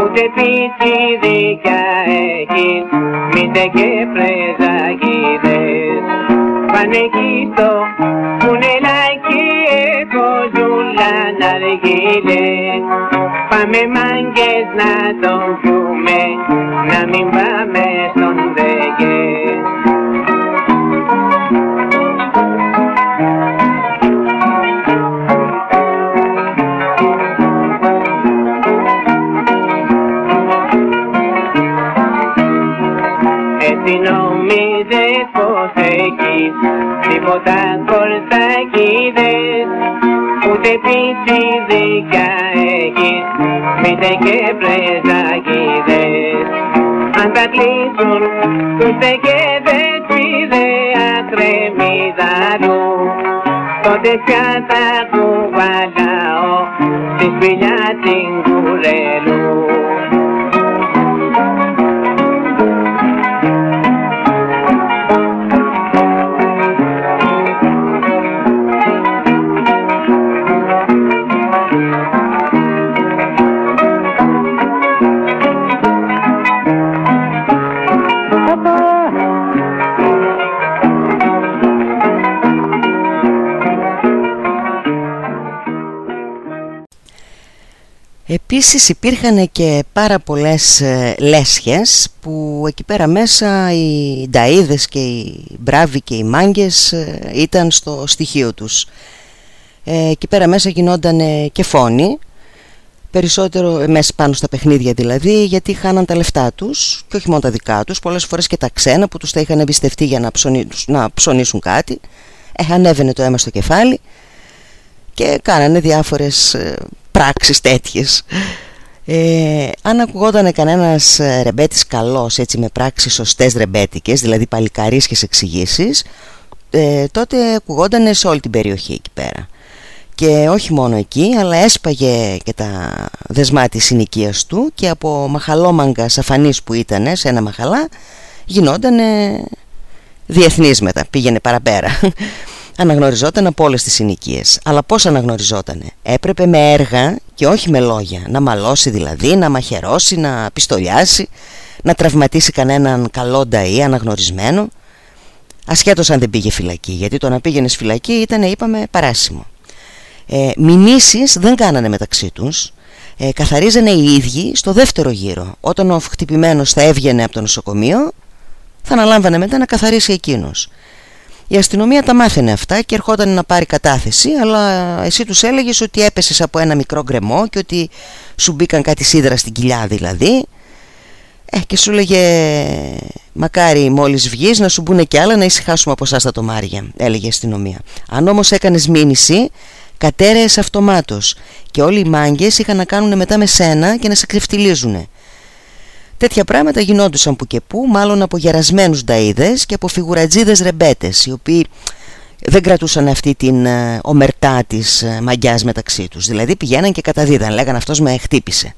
O: ούτε πιτσιδικα έχεις μήτε και πρεζακίδες πάνε εκεί στο κουνελάκι έχω ζούλα να αργίλες πάμε μάγκες να τον πιούμε να μην πάμε στον Τι νομίζεις πως έχεις. Τίποτα κορτακίδες ούτε πιτσιδικα έχεις. Μήτε και πρεζακίδες αν τα κλείσουν τους δεκέδες πηδέα κρεμμυδαρού τότε πια τα κουβαλάω στη σπηλιά την κουρελού
A: Επίσης υπήρχαν και πάρα πολλές ε, λέσχες που εκεί πέρα μέσα οι νταΐδες και οι μπράβοι και οι μάγκες ε, ήταν στο στοιχείο τους. Ε, εκεί πέρα μέσα γινόταν και φόνοι, περισσότερο μέσα πάνω στα παιχνίδια δηλαδή, γιατί χάναν τα λεφτά τους και όχι μόνο τα δικά τους, πολλές φορές και τα ξένα που τους τα είχαν εμπιστευτεί για να, να ψωνίσουν κάτι. Ε, ανέβαινε το αίμα στο κεφάλι και κάνανε διάφορες πράξεις τέτοιες. Ε, αν ακουγόταν κανένας ε, ρεμπέτης καλός έτσι με πράξεις σωστές ρεμπέτικες δηλαδή παλικαρίσχες εξηγήσεις, ε, τότε ακουγόταν σε όλη την περιοχή εκεί πέρα. Και όχι μόνο εκεί αλλά έσπαγε και τα δεσμά της συνοικίας του και από μαχαλόμαγκας αφανής που ήταν σε ένα μαχαλά γινόταν διεθνής μετά πήγαινε παραπέρα αναγνωριζόταν από όλες τις συνοικίες. Αλλά πώς αναγνωριζόταν, έπρεπε με έργα και όχι με λόγια. Να μαλώσει δηλαδή, να μαχαιρώσει, να πιστολιάσει, να τραυματίσει κανέναν καλό νταΐ αναγνωρισμένο. ασχέτως αν δεν πήγε φυλακή γιατί το να πήγαινε φυλακή ήταν είπαμε παράσιμο ε, μηνύσεις δεν κάνανε μεταξύ τους ε, καθαρίζανε οι ίδιοι στο δεύτερο γύρο όταν ο χτυπημένος θα έβγαινε από το νοσοκομείο θα αναλάμβανε μετά να καθαρίσει εκείνος η αστυνομία τα μάθαινε αυτά και ερχόταν να πάρει κατάθεση αλλά εσύ τους έλεγες ότι έπεσες από ένα μικρό γκρεμό και ότι σου μπήκαν κάτι σίδερα στην κοιλιά δηλαδή. Ε, και σου λέγε μακάρι μόλις βγεις να σου μπουν και άλλα να ησυχάσουμε από εσάς τα τομάρια έλεγε η αστυνομία. Αν όμως έκανες μήνυση κατέρεες αυτομάτως και όλοι οι μάγκες είχαν να κάνουν μετά με σένα και να σε κρυφτιλίζουνε Τέτοια πράγματα γινόντουσαν που και που, μάλλον από γερασμένους νταΐδες και από φιγουρατζίδες ρεμπέτες, οι οποίοι δεν κρατούσαν αυτή την ε, ομερτά της ε, μαγκιάς μεταξύ τους. Δηλαδή πηγαίναν και καταδίδαν, λέγαν αυτός με χτύπησε.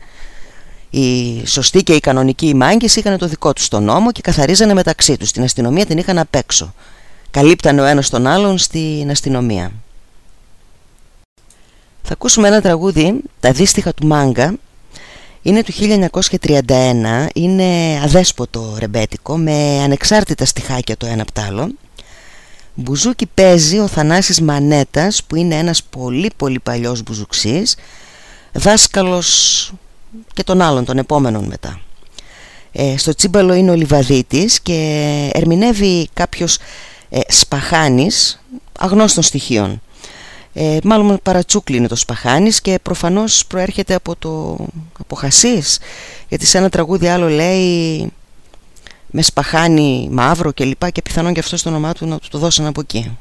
A: Οι σωστοί και οι κανονικοί μάγκες είχαν το δικό τους τον νόμο και καθαρίζανε μεταξύ τους. Την αστυνομία την είχαν απ' έξω. Καλύπτανε ο ένας τον άλλον στην αστυνομία. Θα ακούσουμε ένα τραγούδι, τα δύστιχα του μάγκα, είναι του 1931, είναι αδέσποτο ρεμπέτικο με ανεξάρτητα στιχάκια το ένα από το άλλο. Μπουζούκι παίζει ο Θανάσης Μανέτας που είναι ένας πολύ πολύ παλιός μπουζουξής δάσκαλος και των άλλων των επόμενων μετά. Ε, στο τσίμπαλο είναι ο Λιβαδίτης και ερμηνεύει κάποιος ε, Σπαχάνης αγνώστων στοιχείων ε, μάλλον παρατσούκλι είναι το Σπαχάνης και προφανώς προέρχεται από το από Χασίς γιατί σε ένα τραγούδι άλλο λέει με Σπαχάνη μαύρο και λοιπά και πιθανόν και αυτό στο όνομά του να του το δώσαν από εκεί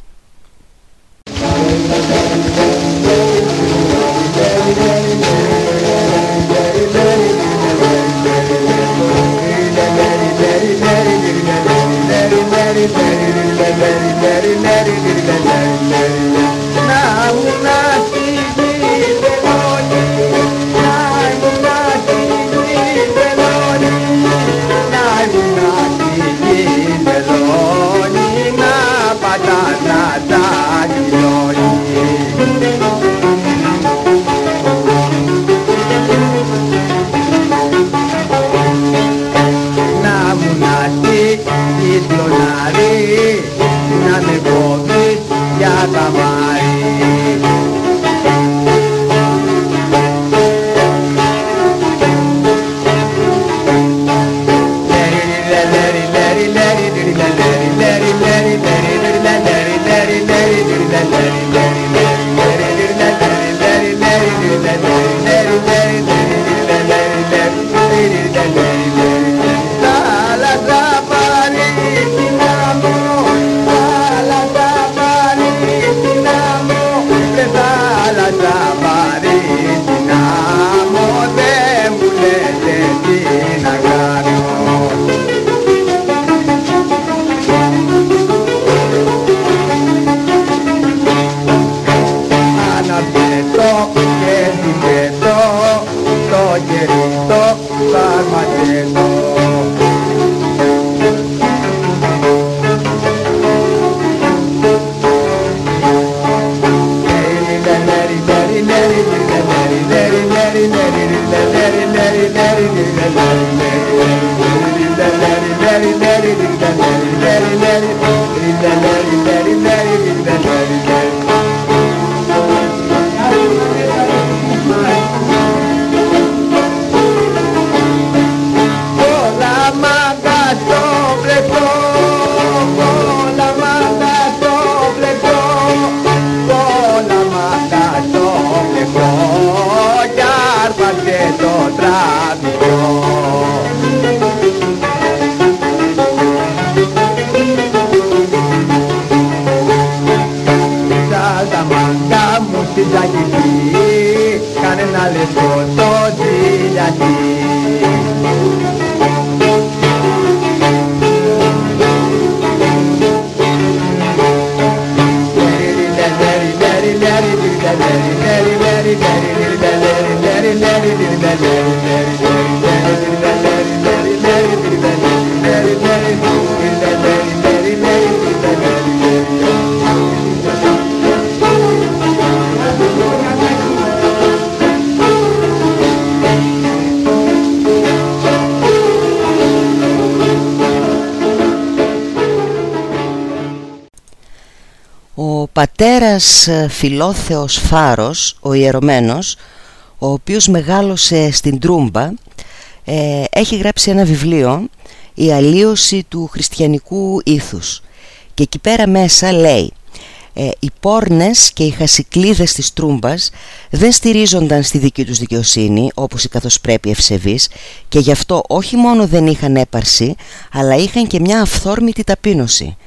A: πατέρας ε, Φιλόθεος Φάρος, ο ιερωμένος, ο οποίος μεγάλωσε στην Τρούμπα, ε, έχει γράψει ένα βιβλίο «Η αλλίωση του χριστιανικού ήθους» και εκεί πέρα μέσα λέει ε, οι πόρνες και οι χασικλίδες της Τρούμπας δεν στηρίζονταν στη δική τους δικαιοσύνη όπως οι καθώς πρέπει ευσεβείς και γι' αυτό όχι μόνο δεν είχαν έπαρση αλλά είχαν και μια αυθόρμητη ταπείνωση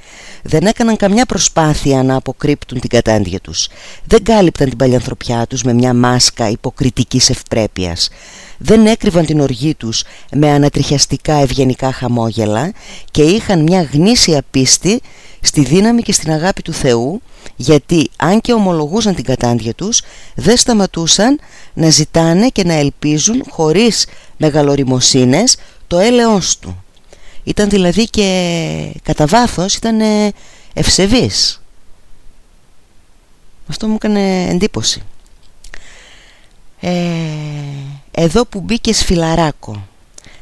A: δεν έκαναν καμιά προσπάθεια να αποκρύπτουν την κατάντια τους. Δεν κάλυπταν την παλιανθρωπιά τους με μια μάσκα υποκριτικής ευπρέπειας. Δεν έκρυβαν την οργή τους με ανατριχιαστικά ευγενικά χαμόγελα και είχαν μια γνήσια πίστη στη δύναμη και στην αγάπη του Θεού γιατί αν και ομολογούσαν την κατάντια τους δεν σταματούσαν να ζητάνε και να ελπίζουν χωρίς μεγαλοριμοσύνες το έλεος του. Ήταν δηλαδή και κατά βάθος ήταν ευσεβής. Αυτό μου έκανε εντύπωση. Ε, εδώ που μπήκε σφυλαράκο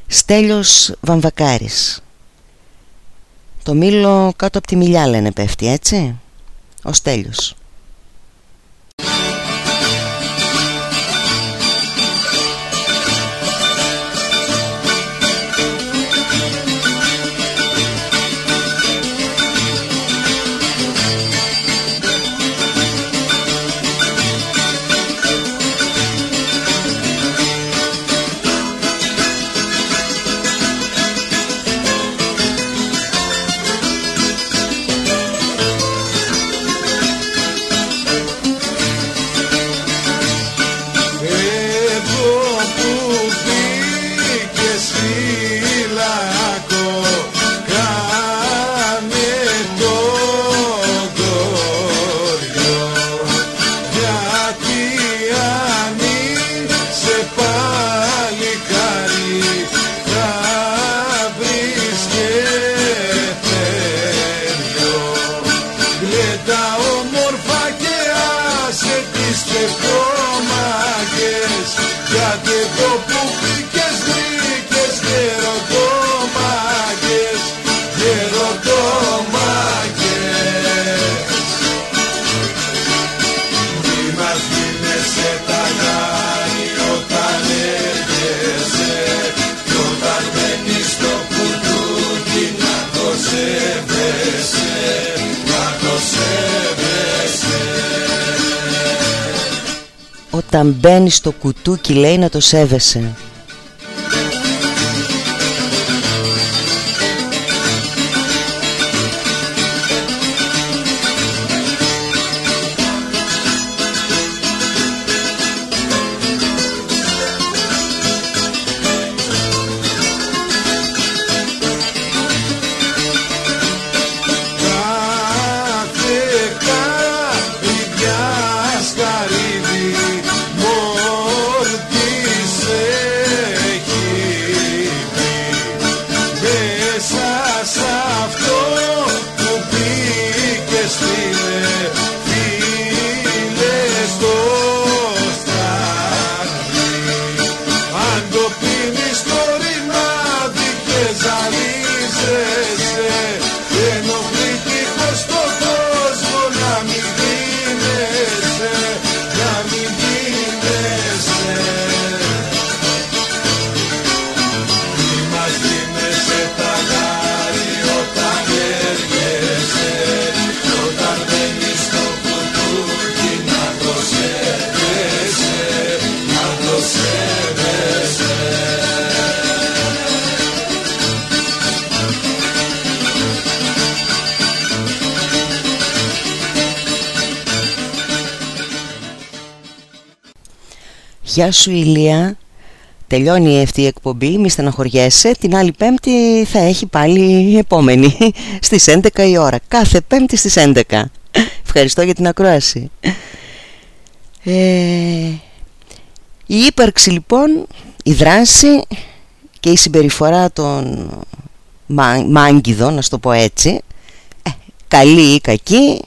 A: Στέλιος Βαμβακάρης Το μήλο κάτω από τη μιλιά λένε πέφτει έτσι; Ο Στέλιος Όταν μπαίνει στο κουτούκι λέει να το σέβεσαι Γεια σου Ηλία. Τελειώνει αυτή η εκπομπή, μη στεναχωριέσαι Την άλλη πέμπτη θα έχει πάλι η επόμενη Στις 11 η ώρα. Κάθε πέμπτη στις 11 Ευχαριστώ για την ακρόαση. Ε, Η ύπαρξη λοιπόν Η δράση Και η συμπεριφορά των Μάγκηδων, να το πω έτσι ε, Καλή ή κακή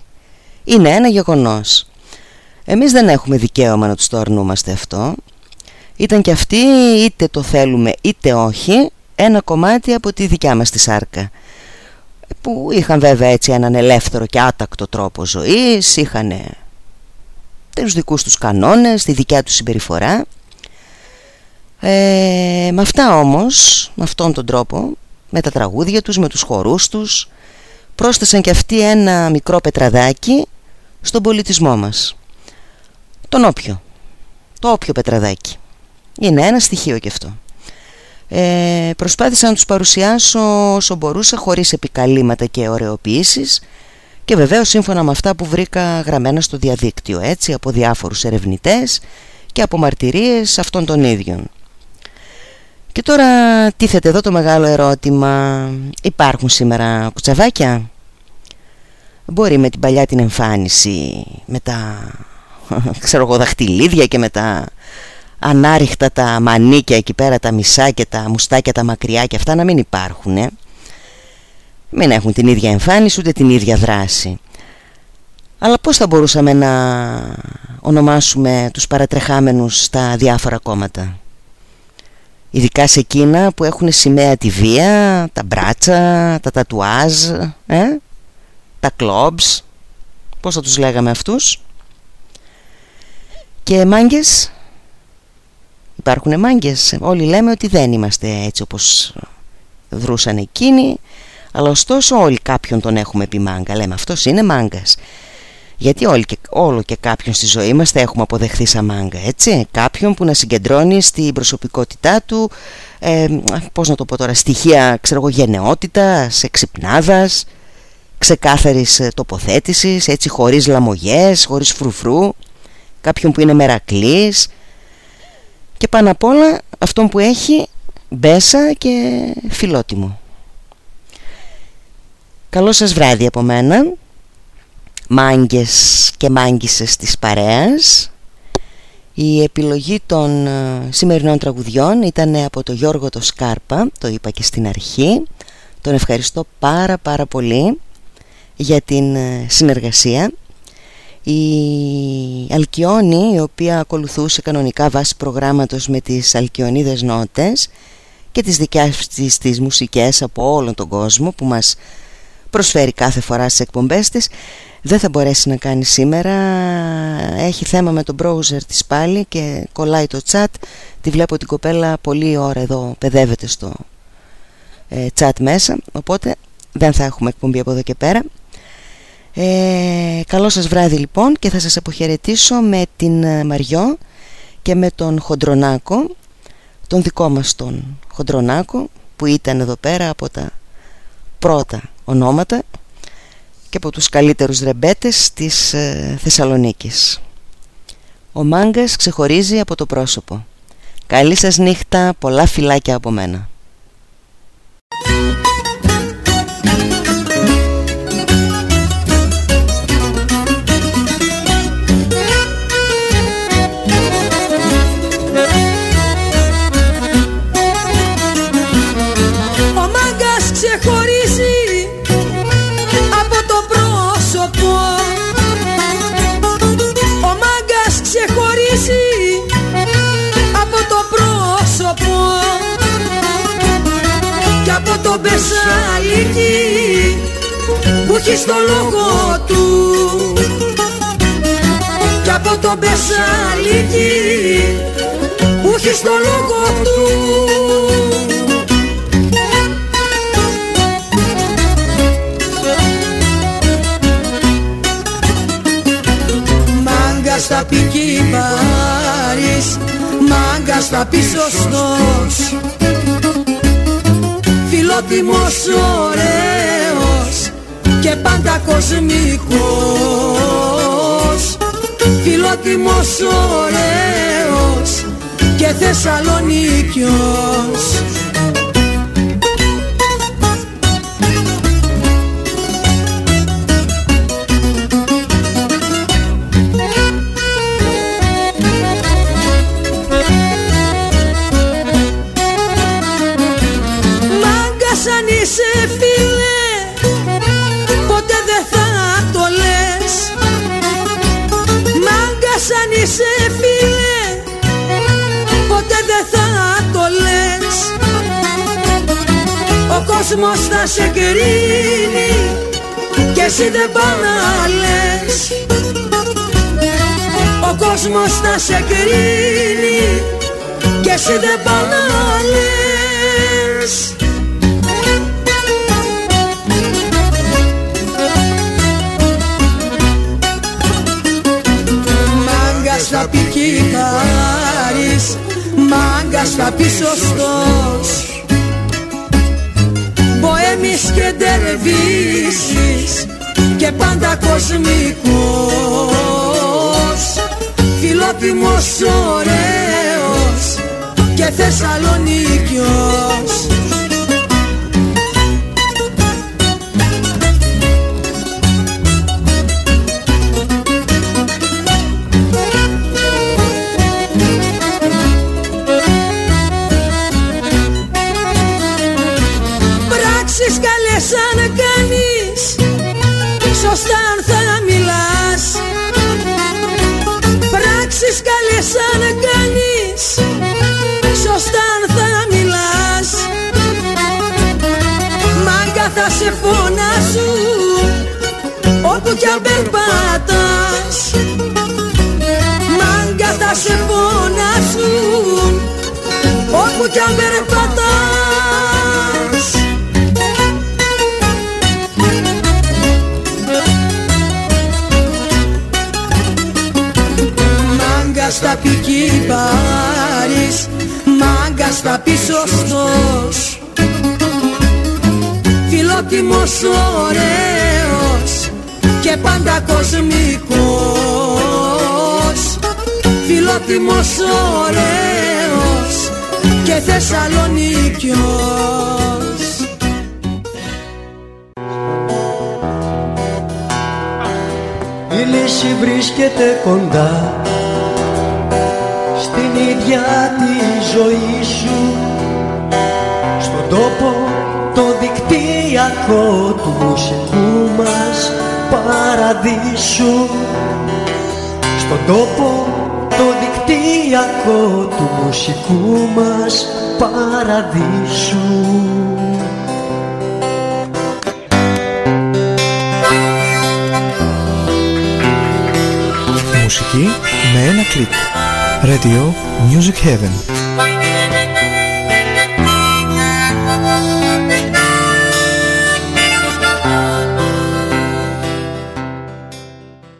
A: Είναι ένα γεγονός εμείς δεν έχουμε δικαίωμα να τους το αρνούμαστε αυτό Ήταν και αυτοί είτε το θέλουμε είτε όχι Ένα κομμάτι από τη δικιά μας τη σάρκα που είχαν βέβαια έτσι έναν ελεύθερο και άτακτο τρόπο ζωής, είχαν τους δικούς τους κανόνες, τη δικιά τους συμπεριφορά. Ε, με αυτά όμως, με αυτόν τον τρόπο, με τα τραγούδια τους, με τους χορούς τους, πρόσθεσαν και αυτοί ένα μικρό πετραδάκι στον πολιτισμό μας. Τον όποιο. Το όποιο πετραδάκι. Είναι ένα στοιχείο και αυτό. Ε, προσπάθησα να τους παρουσιάσω όσο μπορούσα χωρίς επικαλύματα και ωρεοποιήσεις και βεβαίως σύμφωνα με αυτά που βρήκα γραμμένα στο διαδίκτυο έτσι από διάφορους ερευνητές και από μαρτυρίες αυτών των ίδιων. Και τώρα τίθεται εδώ το μεγάλο ερώτημα Υπάρχουν σήμερα κουτσαβάκια; Μπορεί με την παλιά την εμφάνιση Με τα ξέρω εγώ δαχτυλίδια και με τα ανάριχτα τα μανίκια εκεί πέρα τα μισά και τα μουστάκια τα μακριά και αυτά να μην υπάρχουν ε. Μην έχουν την ίδια εμφάνιση ούτε την ίδια δράση Αλλά πώς θα μπορούσαμε να ονομάσουμε τους παρατρεχάμενους στα διάφορα κόμματα; Ειδικά σε εκείνα που έχουν σημαία τη βία, τα μπράτσα, τα τατουάζ, ε; τα κλόμπς Πώς θα τους λέγαμε αυτούς; Και μάγκες; Υπάρχουν μάγκες Όλοι λέμε ότι δεν είμαστε έτσι όπως δρούσαν εκείνοι Αλλά ωστόσο όλοι κάποιον τον έχουμε πει μάγκα Λέμε αυτός είναι μάγκας γιατί όλοι και, όλο και κάποιον στη ζωή μας θα έχουμε αποδεχθεί σαν μάγκα, έτσι; Κάποιον που να συγκεντρώνει στην προσωπικότητά του, ε, πώς να το πω τώρα, στοιχεία, ξέρω εγώ, γενναιότητας, εξυπνάδας, ξεκάθαρης ε, τοποθέτησης, έτσι, χωρίς λαμογές, χωρίς φρουφρού. Κάποιον που είναι μερακλής. Και πάνω απ' όλα αυτόν που έχει μπέσα και φιλότιμο. Καλό σας βράδυ από μένα μάγκες και μάγκισες της παρέας η επιλογή των ε, σημερινών τραγουδιών ήταν από το Γιώργο το Σκάρπα το είπα και στην αρχή τον ευχαριστώ πάρα πάρα πολύ για την ε, συνεργασία η Αλκιόνη η οποία ακολουθούσε κανονικά βάση προγράμματος με τις Αλκιονίδες Νότες και τις δικές της τις μουσικές από όλον τον κόσμο που μας προσφέρει κάθε φορά στις εκπομπές της δεν θα μπορέσει να κάνει σήμερα. Έχει θέμα με το browser της πάλι και κολλάει το chat. Τη βλέπω την κοπέλα πολλή ώρα εδώ παιδεύεται στο ε, chat μέσα οπότε δεν θα έχουμε εκπομπή από εδώ και πέρα ε, καλό σας βράδυ λοιπόν και θα σας αποχαιρετήσω με την ε, Μαριό και με τον Χοντρονάκο τον δικό μας τον Χοντρονάκο που ήταν εδώ πέρα από τα πρώτα ονόματα και από τους καλύτερους ρεμπέτες της ε, Θεσσαλονίκης. Ο μάγκας ξεχωρίζει από το πρόσωπο. Καλή σας νύχτα, πολλά φιλάκια από μένα.
Q: Το Μπεσαλίκι που έχει στο λόγο του. Κι από το Μπεσαλίκι που έχει στο λόγο του. Μάγκα στα πικί πάρεις Μάγκα στα πει σωστός φιλότιμος ωραίος και πάντα κοσμικός. Φιλότιμος ωραίος και Θεσσαλονίκιος κόσμος θα σε κρίνει και εσύ δεν πά να λες Ο κόσμος θα σε κρίνει και εσύ δεν πά να λες Μάγκας θα πει κυτάρεις Μάγκας θα πεις σωστός Μποέμις και ντερβίσεις Και πάντα κοσμικός. Φιλότιμος ωραίος Και Θεσσαλονίκιος θα σε φωνάζουν Όπου κι αν περπατάς. Μάγκα θα σε φωνάζουν Όπου κι αν περπατάς. Μάγκας θα πει κυπάρεις Μάγκας θα πει σωστός Φιλότιμος ωραίος Και πάντα κοσμικός. Φιλότιμος ωραίος Και Θεσσαλονίκιος.
D: Η λύση βρίσκεται κοντά Στην ίδια τη ζωή σου. Στον τόπο το δικτυακό τους μουσικού μας παραδείσου Στον τόπο το δικτυακό του μουσικού μας παραδείσου
R: Μουσική με ένα κλικ. Radio Music Heaven.